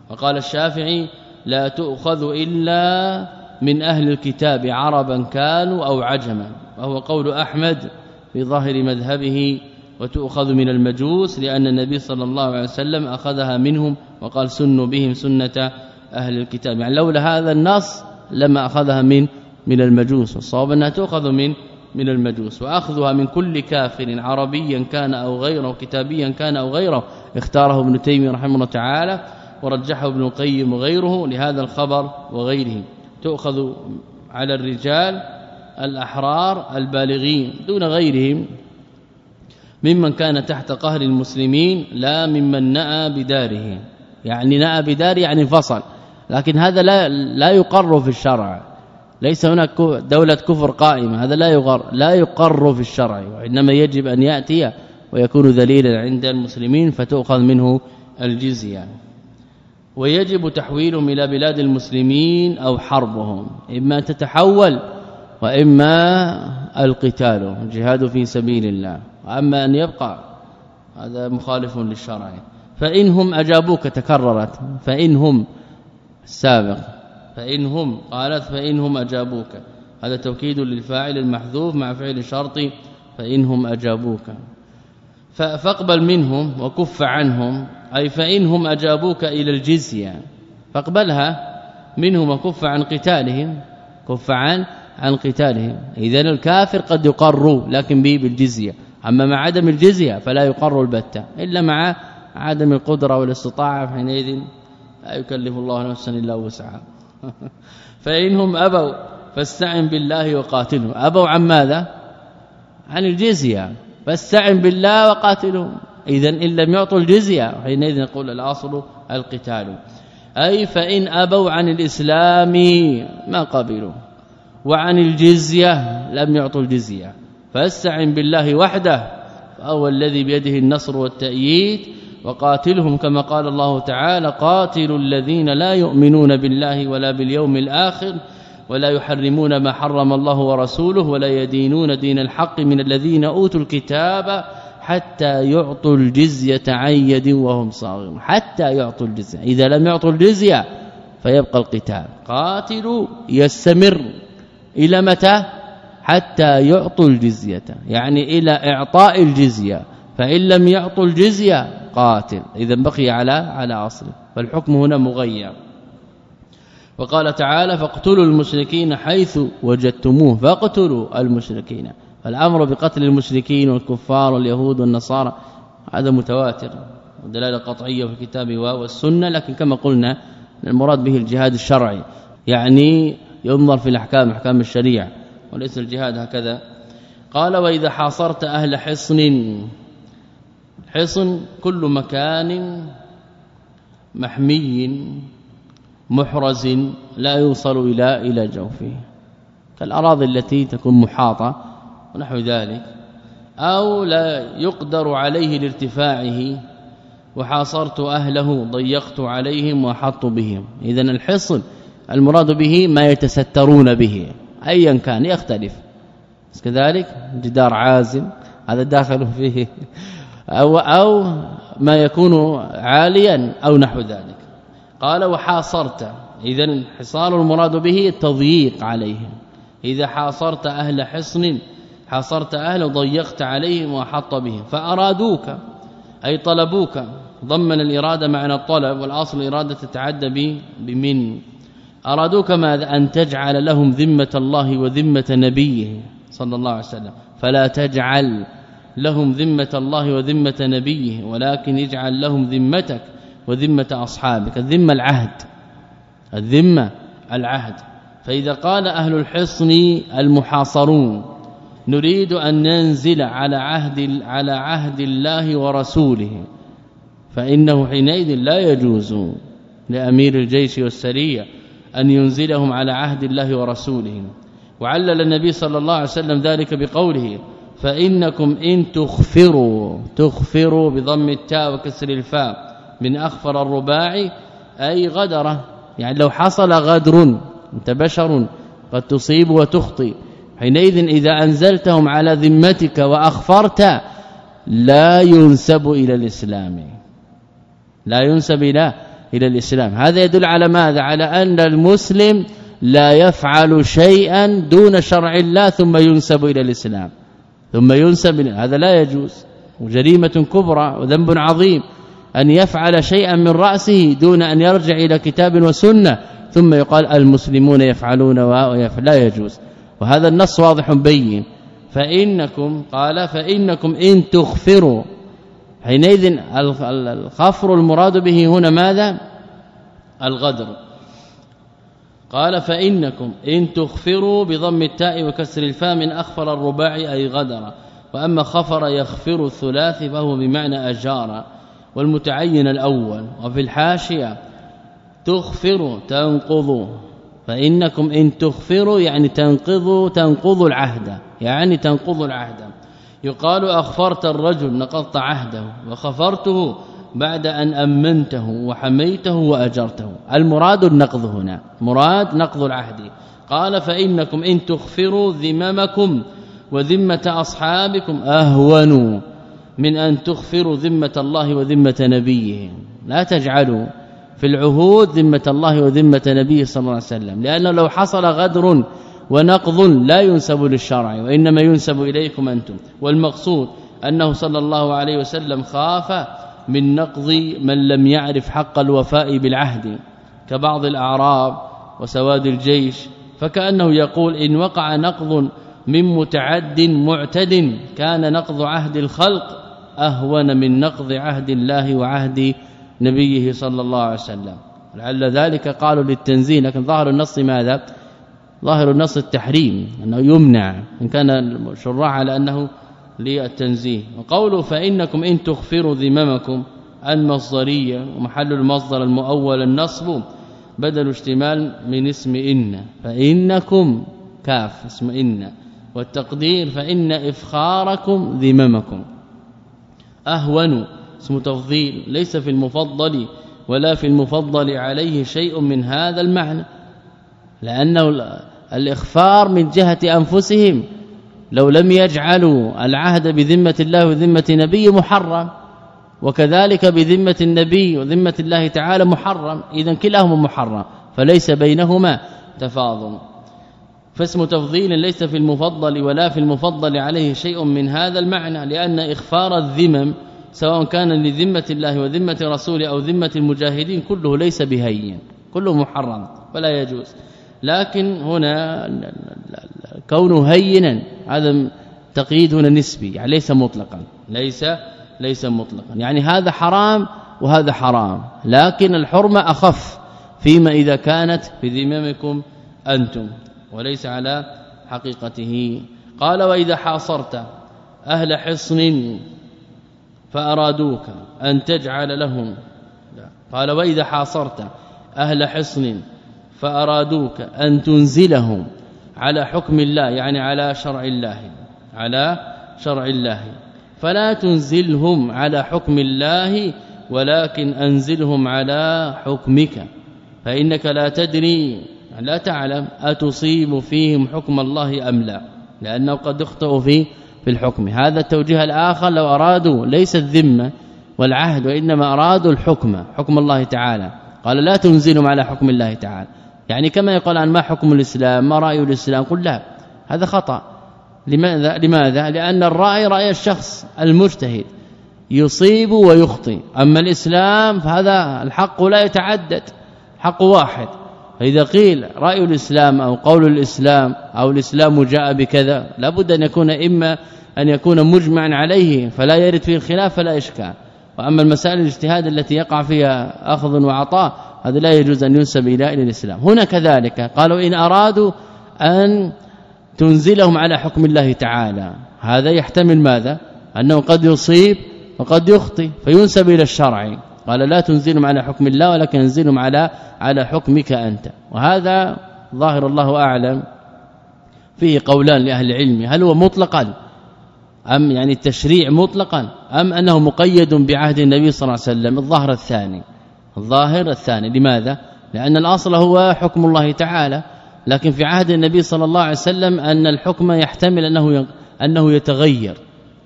وقال الشافعي لا تؤخذ إلا من أهل الكتاب عربا كانوا أو عجما. وهو قول أحمد في ظاهر مذهبه وتؤخذ من المجوس لأن النبي صلى الله عليه وسلم أخذها منهم وقال سنوا بهم سنة أهل الكتاب. يعني لولا هذا النص لما أخذها من من المجوس. والصواب أنها تؤخذ من من المجوس. وأخذها من كل كافر عربيا كان أو غيره كتابيا كان أو غيره اختاره ابن تيمية رحمه الله تعالى ورجحه ابن القيم وغيره لهذا الخبر وغيره. تؤخذ على الرجال الأحرار البالغين دون غيرهم ممن كان تحت قهر المسلمين لا ممن نأى بداره. يعني نأى بدار يعني فصل. لكن هذا لا لا يقر في الشرع. ليس هناك دولة كفر قائمة. هذا لا يقر لا يقر في الشرع. وإنما يجب أن يأتي ويكون ذليلا عند المسلمين فتؤخذ منه الجزية. ويجب تحويلهم إلى بلاد المسلمين أو حربهم. إما تتحول وإما القتال الجهاد في سبيل الله. اما أن يبقى هذا مخالف للشرع. فانهم أجابوك تكررت فانهم السابق فانهم قالت فانهم أجابوك. هذا توكيد للفاعل المحذوف مع فعل شرط فانهم أجابوك. فاقبل منهم وكف عنهم أي فانهم أجابوك إلى الجزية فاقبلها. منهم وكف عن قتالهم كف عن عن قتالهم. اذا الكافر قد يقر لكن به بالجزية. أما مع عدم الجزية فلا يقر البتة إلا مع عدم القدرة والاستطاعة حينئذ لا يكلف الله نفسا إلا وسعها. فإنهم أبوا فاستعن بالله وقاتلهم. أبوا عن ماذا؟ عن الجزية. فاستعن بالله وقاتلهم. اذا إن لم يعطوا الجزية حينئذ نقول الأصل القتال. أي فإن أبوا عن الإسلام ما قبلوا. وعن الجزية لم يعطوا الجزية. فاستعن بالله وحده فهو الذي بيده النصر والتأييد وقاتلهم كما قال الله تعالى قاتلوا الذين لا يؤمنون بالله ولا باليوم الآخر ولا يحرمون ما حرم الله ورسوله ولا يدينون دين الحق من الذين أوتوا الكتاب حتى يعطوا الجزية عن يد وهم صاغرون. حتى يعطوا الجزية. إذا لم يعطوا الجزية فيبقى القتال. قاتلوا يستمر إلى متى؟ حتى يعطوا الجزية. يعني إلى إعطاء الجزية. فإن لم يعطوا الجزية قاتل. إذا بقي على على اصله فالحكم هنا مغير. وقال تعالى فاقتلوا المشركين حيث وجدتموه. فاقتلوا المشركين. فالأمر بقتل المشركين والكفار واليهود والنصارى هذا متواتر. ودلاله قطعيه في الكتاب والسنة لكن كما قلنا المراد به الجهاد الشرعي. يعني ينظر في الأحكام أحكام الشريعة وليس الجهاد هكذا. قال وإذا حاصرت أهل حصن حصن كل مكان محمي محرز لا يوصل إلى إلى جوفه. كالأراضي التي تكون محاطة ونحو ذلك. أو لا يقدر عليه لارتفاعه وحاصرت أهله ضيقت عليهم وحط بهم. اذا الحصن المراد به ما يتسترون به ايا كان يختلف. كذلك جدار عازل هذا داخل فيه. أو, أو ما يكون عاليا أو نحو ذلك. قال وحاصرت. اذا الحصار المراد به التضييق عليهم. إذا حاصرت أهل حصن حاصرت أهل ضيقت عليهم وحط بهم. فأرادوك أي طلبوك ضمن الإرادة معنى الطلب والأصل الاراده تتعدى بمن. أرادوك ماذا؟ أن تجعل لهم ذمة الله وذمة نبيه صلى الله عليه وسلم. فلا تجعل لهم ذمة الله وذمة نبيه ولكن اجعل لهم ذمتك وذمة أصحابك. الذمة العهد. الذمة العهد. فإذا قال أهل الحصن المحاصرون نريد أن ننزل على عهد على عهد الله ورسوله. فإنه حينئذ لا يجوز لأمير الجيش والسريه أن ينزلهم على عهد الله ورسوله. وعلل النبي صلى الله عليه وسلم ذلك بقوله فإنكم إن تخفروا تخفروا بضم التاء وكسر الفاء من أخفر الرباعي أي غدرة. يعني لو حصل غدر أنت بشر قد تصيب وتخطي. حينئذ إذا أنزلتهم على ذمتك وأخفرت لا ينسب إلى الإسلام. لا ينسب إلى إلى الإسلام. هذا يدل على ماذا؟ على أن المسلم لا يفعل شيئا دون شرع الله ثم ينسب إلى الإسلام. ثم ينسب هذا لا يجوز. وجريمة كبرى وذنب عظيم. أن يفعل شيئا من رأسه دون أن يرجع إلى كتاب وسنة. ثم يقال المسلمون يفعلون ويفعل لا يجوز. وهذا النص واضح بين. فإنكم قال فإنكم إن تغفروا حينئذ الخفر المراد به هنا ماذا؟ الغدر. قال فإنكم إن تغفروا بضم التاء وكسر الفاء من أخفر الرباعي أي غدر وأما خفر يغفر الثلاث فهو بمعنى أجار والمتعين الأول وفي الحاشية تغفر تنقض فإنكم إن تغفروا يعني تنقضوا تنقضوا العهد يعني تنقضوا العهد. يقال أخفرت الرجل نقضت عهده وخفرته بعد أن أمنته وحميته وأجرته. المراد النقض هنا مراد نقض العهد. قال فإنكم إن تخفروا ذممكم وذمة أصحابكم أهون من أن تخفروا ذمة الله وذمة نبيه. لا تجعلوا في العهود ذمة الله وذمة نبيه صلى الله عليه وسلم لأنه لو حصل غدر ونقض لا ينسب للشرع وإنما ينسب إليكم أنتم. والمقصود أنه صلى الله عليه وسلم خاف من نقض من لم يعرف حق الوفاء بالعهد كبعض الأعراب وسواد الجيش فكأنه يقول إن وقع نقض من متعد معتد كان نقض عهد الخلق أهون من نقض عهد الله وعهد نبيه صلى الله عليه وسلم. لعل ذلك قالوا للتنزيه لكن ظاهر النص ماذا؟ ظاهر النص التحريم أنه يمنع إن كان الشراح على أنه للتنزيه. وقوله فإنكم إن تخفروا ذممكم المصدرية ومحل المصدر المؤول النصب بدل اشتمال من اسم إن. فإنكم كاف اسم إن. والتقدير فإن إفخاركم ذممكم. أهون اسم تفضيل ليس في المفضل ولا في المفضل عليه شيء من هذا المعنى لأنه الاخفار من جهة أنفسهم لو لم يجعلوا العهد بذمة الله وذمة نبي محرم وكذلك بذمة النبي وذمة الله تعالى محرم اذا كلاهما محرم فليس بينهما تفاضل. فاسم تفضيل ليس في المفضل ولا في المفضل عليه شيء من هذا المعنى لأن إخفار الذمم سواء كان لذمة الله وذمة رسوله أو ذمة المجاهدين كله ليس بهين كله محرم ولا يجوز. لكن هنا كونه هينا هذا تقييد هنا نسبي يعني ليس مطلقا ليس ليس مطلقا. يعني هذا حرام وهذا حرام لكن الحرمة أخف فيما إذا كانت في ذممكم أنتم وليس على حقيقته. قال وإذا حاصرت أهل حصن فأرادوك أن تجعل لهم. قال وإذا حاصرت أهل حصن فأرادوك أن تنزلهم على حكم الله يعني على شرع الله على شرع الله. فلا تنزلهم على حكم الله ولكن أنزلهم على حكمك. فإنك لا تدري لا تعلم أتصيب فيهم حكم الله أم لا لأنه قد يخطئ في في الحكم. هذا التوجيه الآخر لو أرادوا ليس الذمة والعهد وإنما أرادوا الحكم حكم الله تعالى. قال لا تنزلهم على حكم الله تعالى. يعني كما يقول عن ما حكم الإسلام ما رأي الإسلام قل لا هذا خطأ. لماذا؟ لماذا؟ لأن الرأي رأي الشخص المجتهد يصيب ويخطي أما الإسلام فهذا الحق لا يتعدد حق واحد. فإذا قيل رأي الإسلام أو قول الإسلام أو الإسلام جاء بكذا لابد أن يكون إما أن يكون مجمعا عليه فلا يرد فيه الخلاف فلا إشكال. وأما المسائل الاجتهاد التي يقع فيها أخذ وعطاء هذا لا يجوز أن ينسب إلى الإسلام. هنا كذلك قالوا إن أرادوا أن تنزلهم على حكم الله تعالى. هذا يحتمل ماذا؟ أنه قد يصيب وقد يخطي فينسب إلى الشرع. قال لا تنزلهم على حكم الله ولكن انزلهم على على حكمك أنت. وهذا ظاهر الله أعلم فيه قولان لأهل العلم. هل هو مطلقا أم يعني التشريع مطلقا أم أنه مقيد بعهد النبي صلى الله عليه وسلم؟ الظاهر الثاني. الظاهر الثاني. لماذا؟ لأن الأصل هو حكم الله تعالى. لكن في عهد النبي صلى الله عليه وسلم أن الحكم يحتمل أنه أنه يتغير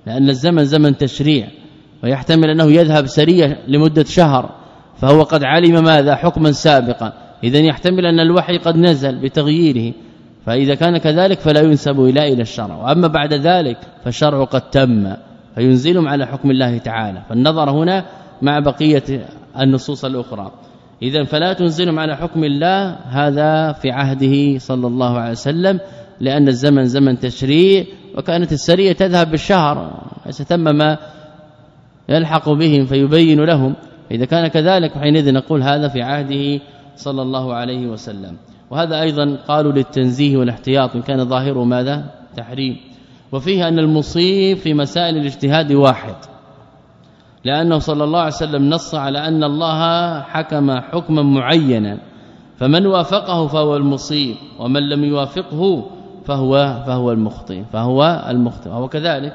لأن الزمن زمن تشريع ويحتمل أنه يذهب سريه لمدة شهر. فهو قد علم ماذا؟ حكما سابقا. اذا يحتمل أن الوحي قد نزل بتغييره. فإذا كان كذلك فلا ينسب إلى إلى الشرع. وأما بعد ذلك فالشرع قد تم فينزلهم على حكم الله تعالى. فالنظر هنا مع بقية النصوص الأخرى. إذا فلا تنزلهم على حكم الله هذا في عهده صلى الله عليه وسلم لأن الزمن زمن تشريع وكانت السرية تذهب بالشهر ثم ما يلحق بهم فيبين لهم. إذا كان كذلك حينئذ نقول هذا في عهده صلى الله عليه وسلم. وهذا أيضا قالوا للتنزيه والاحتياط إن كان ظاهره ماذا؟ تحريم. وفيه أن المصيب في مسائل الاجتهاد واحد. لأنه صلى الله عليه وسلم نص على أن الله حكم حكما معينا. فمن وافقه فهو المصيب ومن لم يوافقه فهو فهو المخطئ فهو المخطئ وهو كذلك.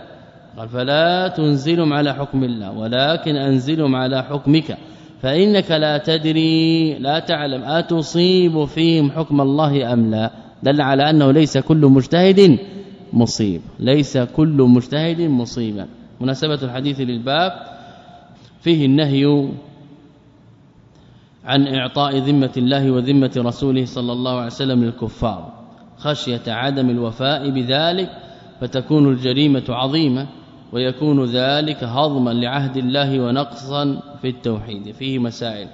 قال فلا تنزلهم على حكم الله ولكن انزلهم على حكمك فإنك لا تدري لا تعلم أتصيب فيهم حكم الله أم لا. دل على أنه ليس كل مجتهد مصيب ليس كل مجتهد مصيبا. مناسبة الحديث للباب. فيه النهي عن إعطاء ذمة الله وذمة رسوله صلى الله عليه وسلم للكفار خشية عدم الوفاء بذلك فتكون الجريمة عظيمة ويكون ذلك هضما لعهد الله ونقصا في التوحيد. فيه مسائل.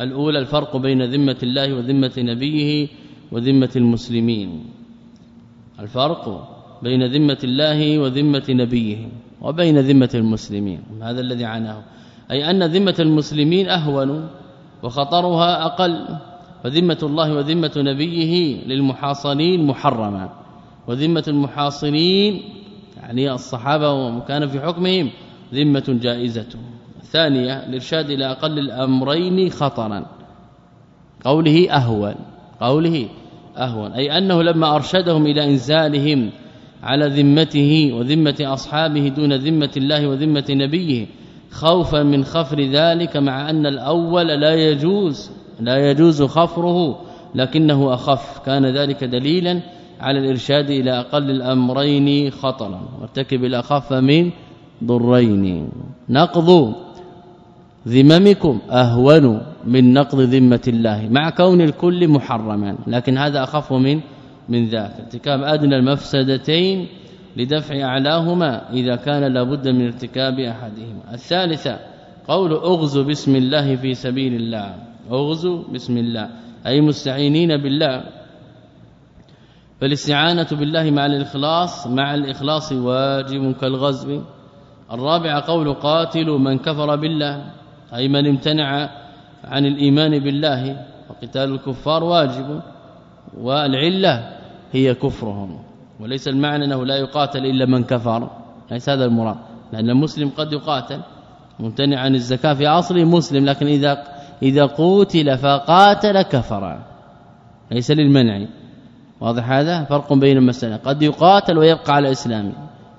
الأولى الفرق بين ذمة الله وذمة نبيه وذمة المسلمين. الفرق بين ذمة الله وذمة نبيه وبين ذمة المسلمين. هذا الذي عناه أي أن ذمة المسلمين أهون وخطرها أقل فذمة الله وذمة نبيه للمحاصنين محرمة. وذمة المحاصنين يعني الصحابة وكان في حكمهم ذمة جائزة. الثانية الإرشاد إلى أقل الأمرين خطرا. قوله أهون قوله أهون أي أنه لما أرشدهم إلى إنزالهم على ذمته وذمة أصحابه دون ذمة الله وذمة نبيه خوفا من خفر ذلك مع أن الأول لا يجوز لا يجوز خفره لكنه أخف. كان ذلك دليلا على الإرشاد إلى أقل الأمرين خطرا وارتكب الأخف من ضرين. نقض ذممكم أهون من نقض ذمة الله مع كون الكل محرما لكن هذا أخف من من ذاك. ارتكاب أدنى المفسدتين لدفع أعلاهما إذا كان لابد من ارتكاب أحدهما. الثالثة قول اغزو بسم الله في سبيل الله. اغزو بسم الله أي مستعينين بالله. فالاستعانة بالله مع الإخلاص مع الإخلاص واجب كالغزو. الرابع قول قاتل من كفر بالله أي من امتنع عن الإيمان بالله. وقتال الكفار واجب والعلة هي كفرهم. وليس المعنى أنه لا يقاتل إلا من كفر. ليس هذا المراد. لأن المسلم قد يقاتل ممتنع عن الزكاة في عصره مسلم لكن إذا إذا قتل فقاتل كفر ليس للمنع. واضح هذا؟ فرق بين المسألة. قد يقاتل ويبقى على إسلامه.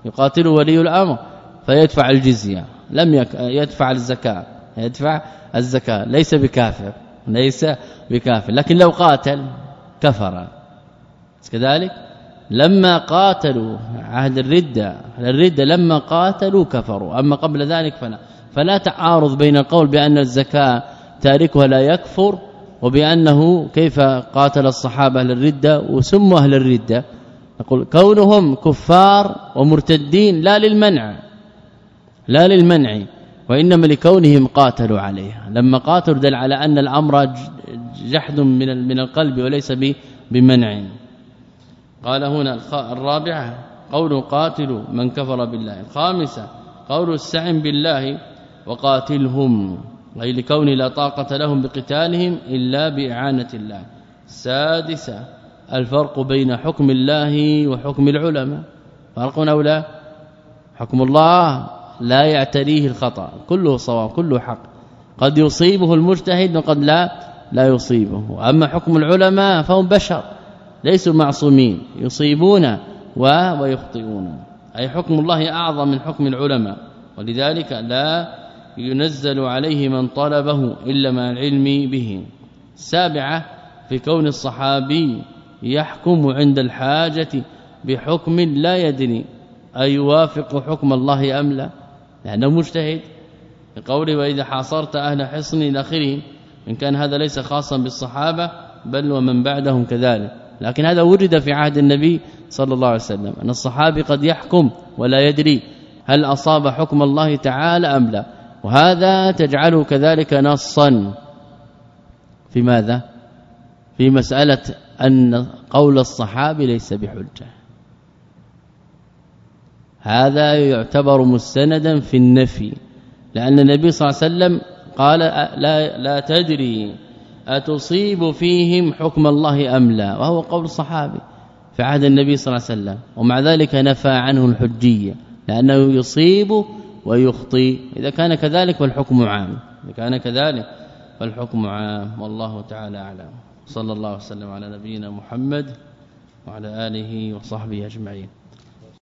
يقاتل ولي الأمر فيدفع الجزية. لم يدفع الزكاة. يدفع الزكاة. ليس بكافر. ليس بكافر. لكن لو قاتل كفر. كذلك؟ لما قاتلوا عهد الردة الردة لما قاتلوا كفروا. أما قبل ذلك فلا. فلا تعارض بين القول بأن الزكاة تاركها لا يكفر وبأنه كيف قاتل الصحابة أهل الردة وسموا أهل الردة. نقول كونهم كفار ومرتدين لا للمنع لا للمنع وإنما لكونهم قاتلوا عليها. لما قاتلوا دل على أن الأمر جحد من من القلب وليس بمنع. قال هنا الرابعة قول قاتل من كفر بالله. الخامسة قول السعم بالله وقاتلهم أي لكون لا طاقة لهم بقتالهم إلا بإعانة الله. السادسة الفرق بين حكم الله وحكم العلماء. فرق أو لا؟ حكم الله لا يعتريه الخطأ كله صواب كله حق. قد يصيبه المجتهد وقد لا لا يصيبه. اما حكم العلماء فهم بشر. ليسوا معصومين يصيبون ويخطئون. أي حكم الله أعظم من حكم العلماء. ولذلك لا ينزل عليه من طلبه إلا مع العلم به. السابعه في كون الصحابي يحكم عند الحاجة بحكم لا يدري ايوافق حكم الله أم لا؟ لأنه مجتهد. بقوله وإذا حاصرت أهل حصن إلى آخره إن كان هذا ليس خاصا بالصحابة بل ومن بعدهم كذلك. لكن هذا وجد في عهد النبي صلى الله عليه وسلم أن الصحابي قد يحكم ولا يدري هل أصاب حكم الله تعالى أم لا. وهذا تجعله كذلك نصا. في ماذا؟ في مسألة أن قول الصحابي ليس بحجة. هذا يعتبر مستندا في النفي لأن النبي صلى الله عليه وسلم قال لا لا تدري أتصيب فيهم حكم الله أم لا؟ وهو قول الصحابي في عهد النبي صلى الله عليه وسلم. ومع ذلك نفى عنه الحجية لأنه يصيب ويخطي. إذا كان كذلك فالحكم عام. إذا كان كذلك فالحكم عام. والله تعالى أعلم. صلى الله وسلم على نبينا محمد وعلى آله وصحبه أجمعين.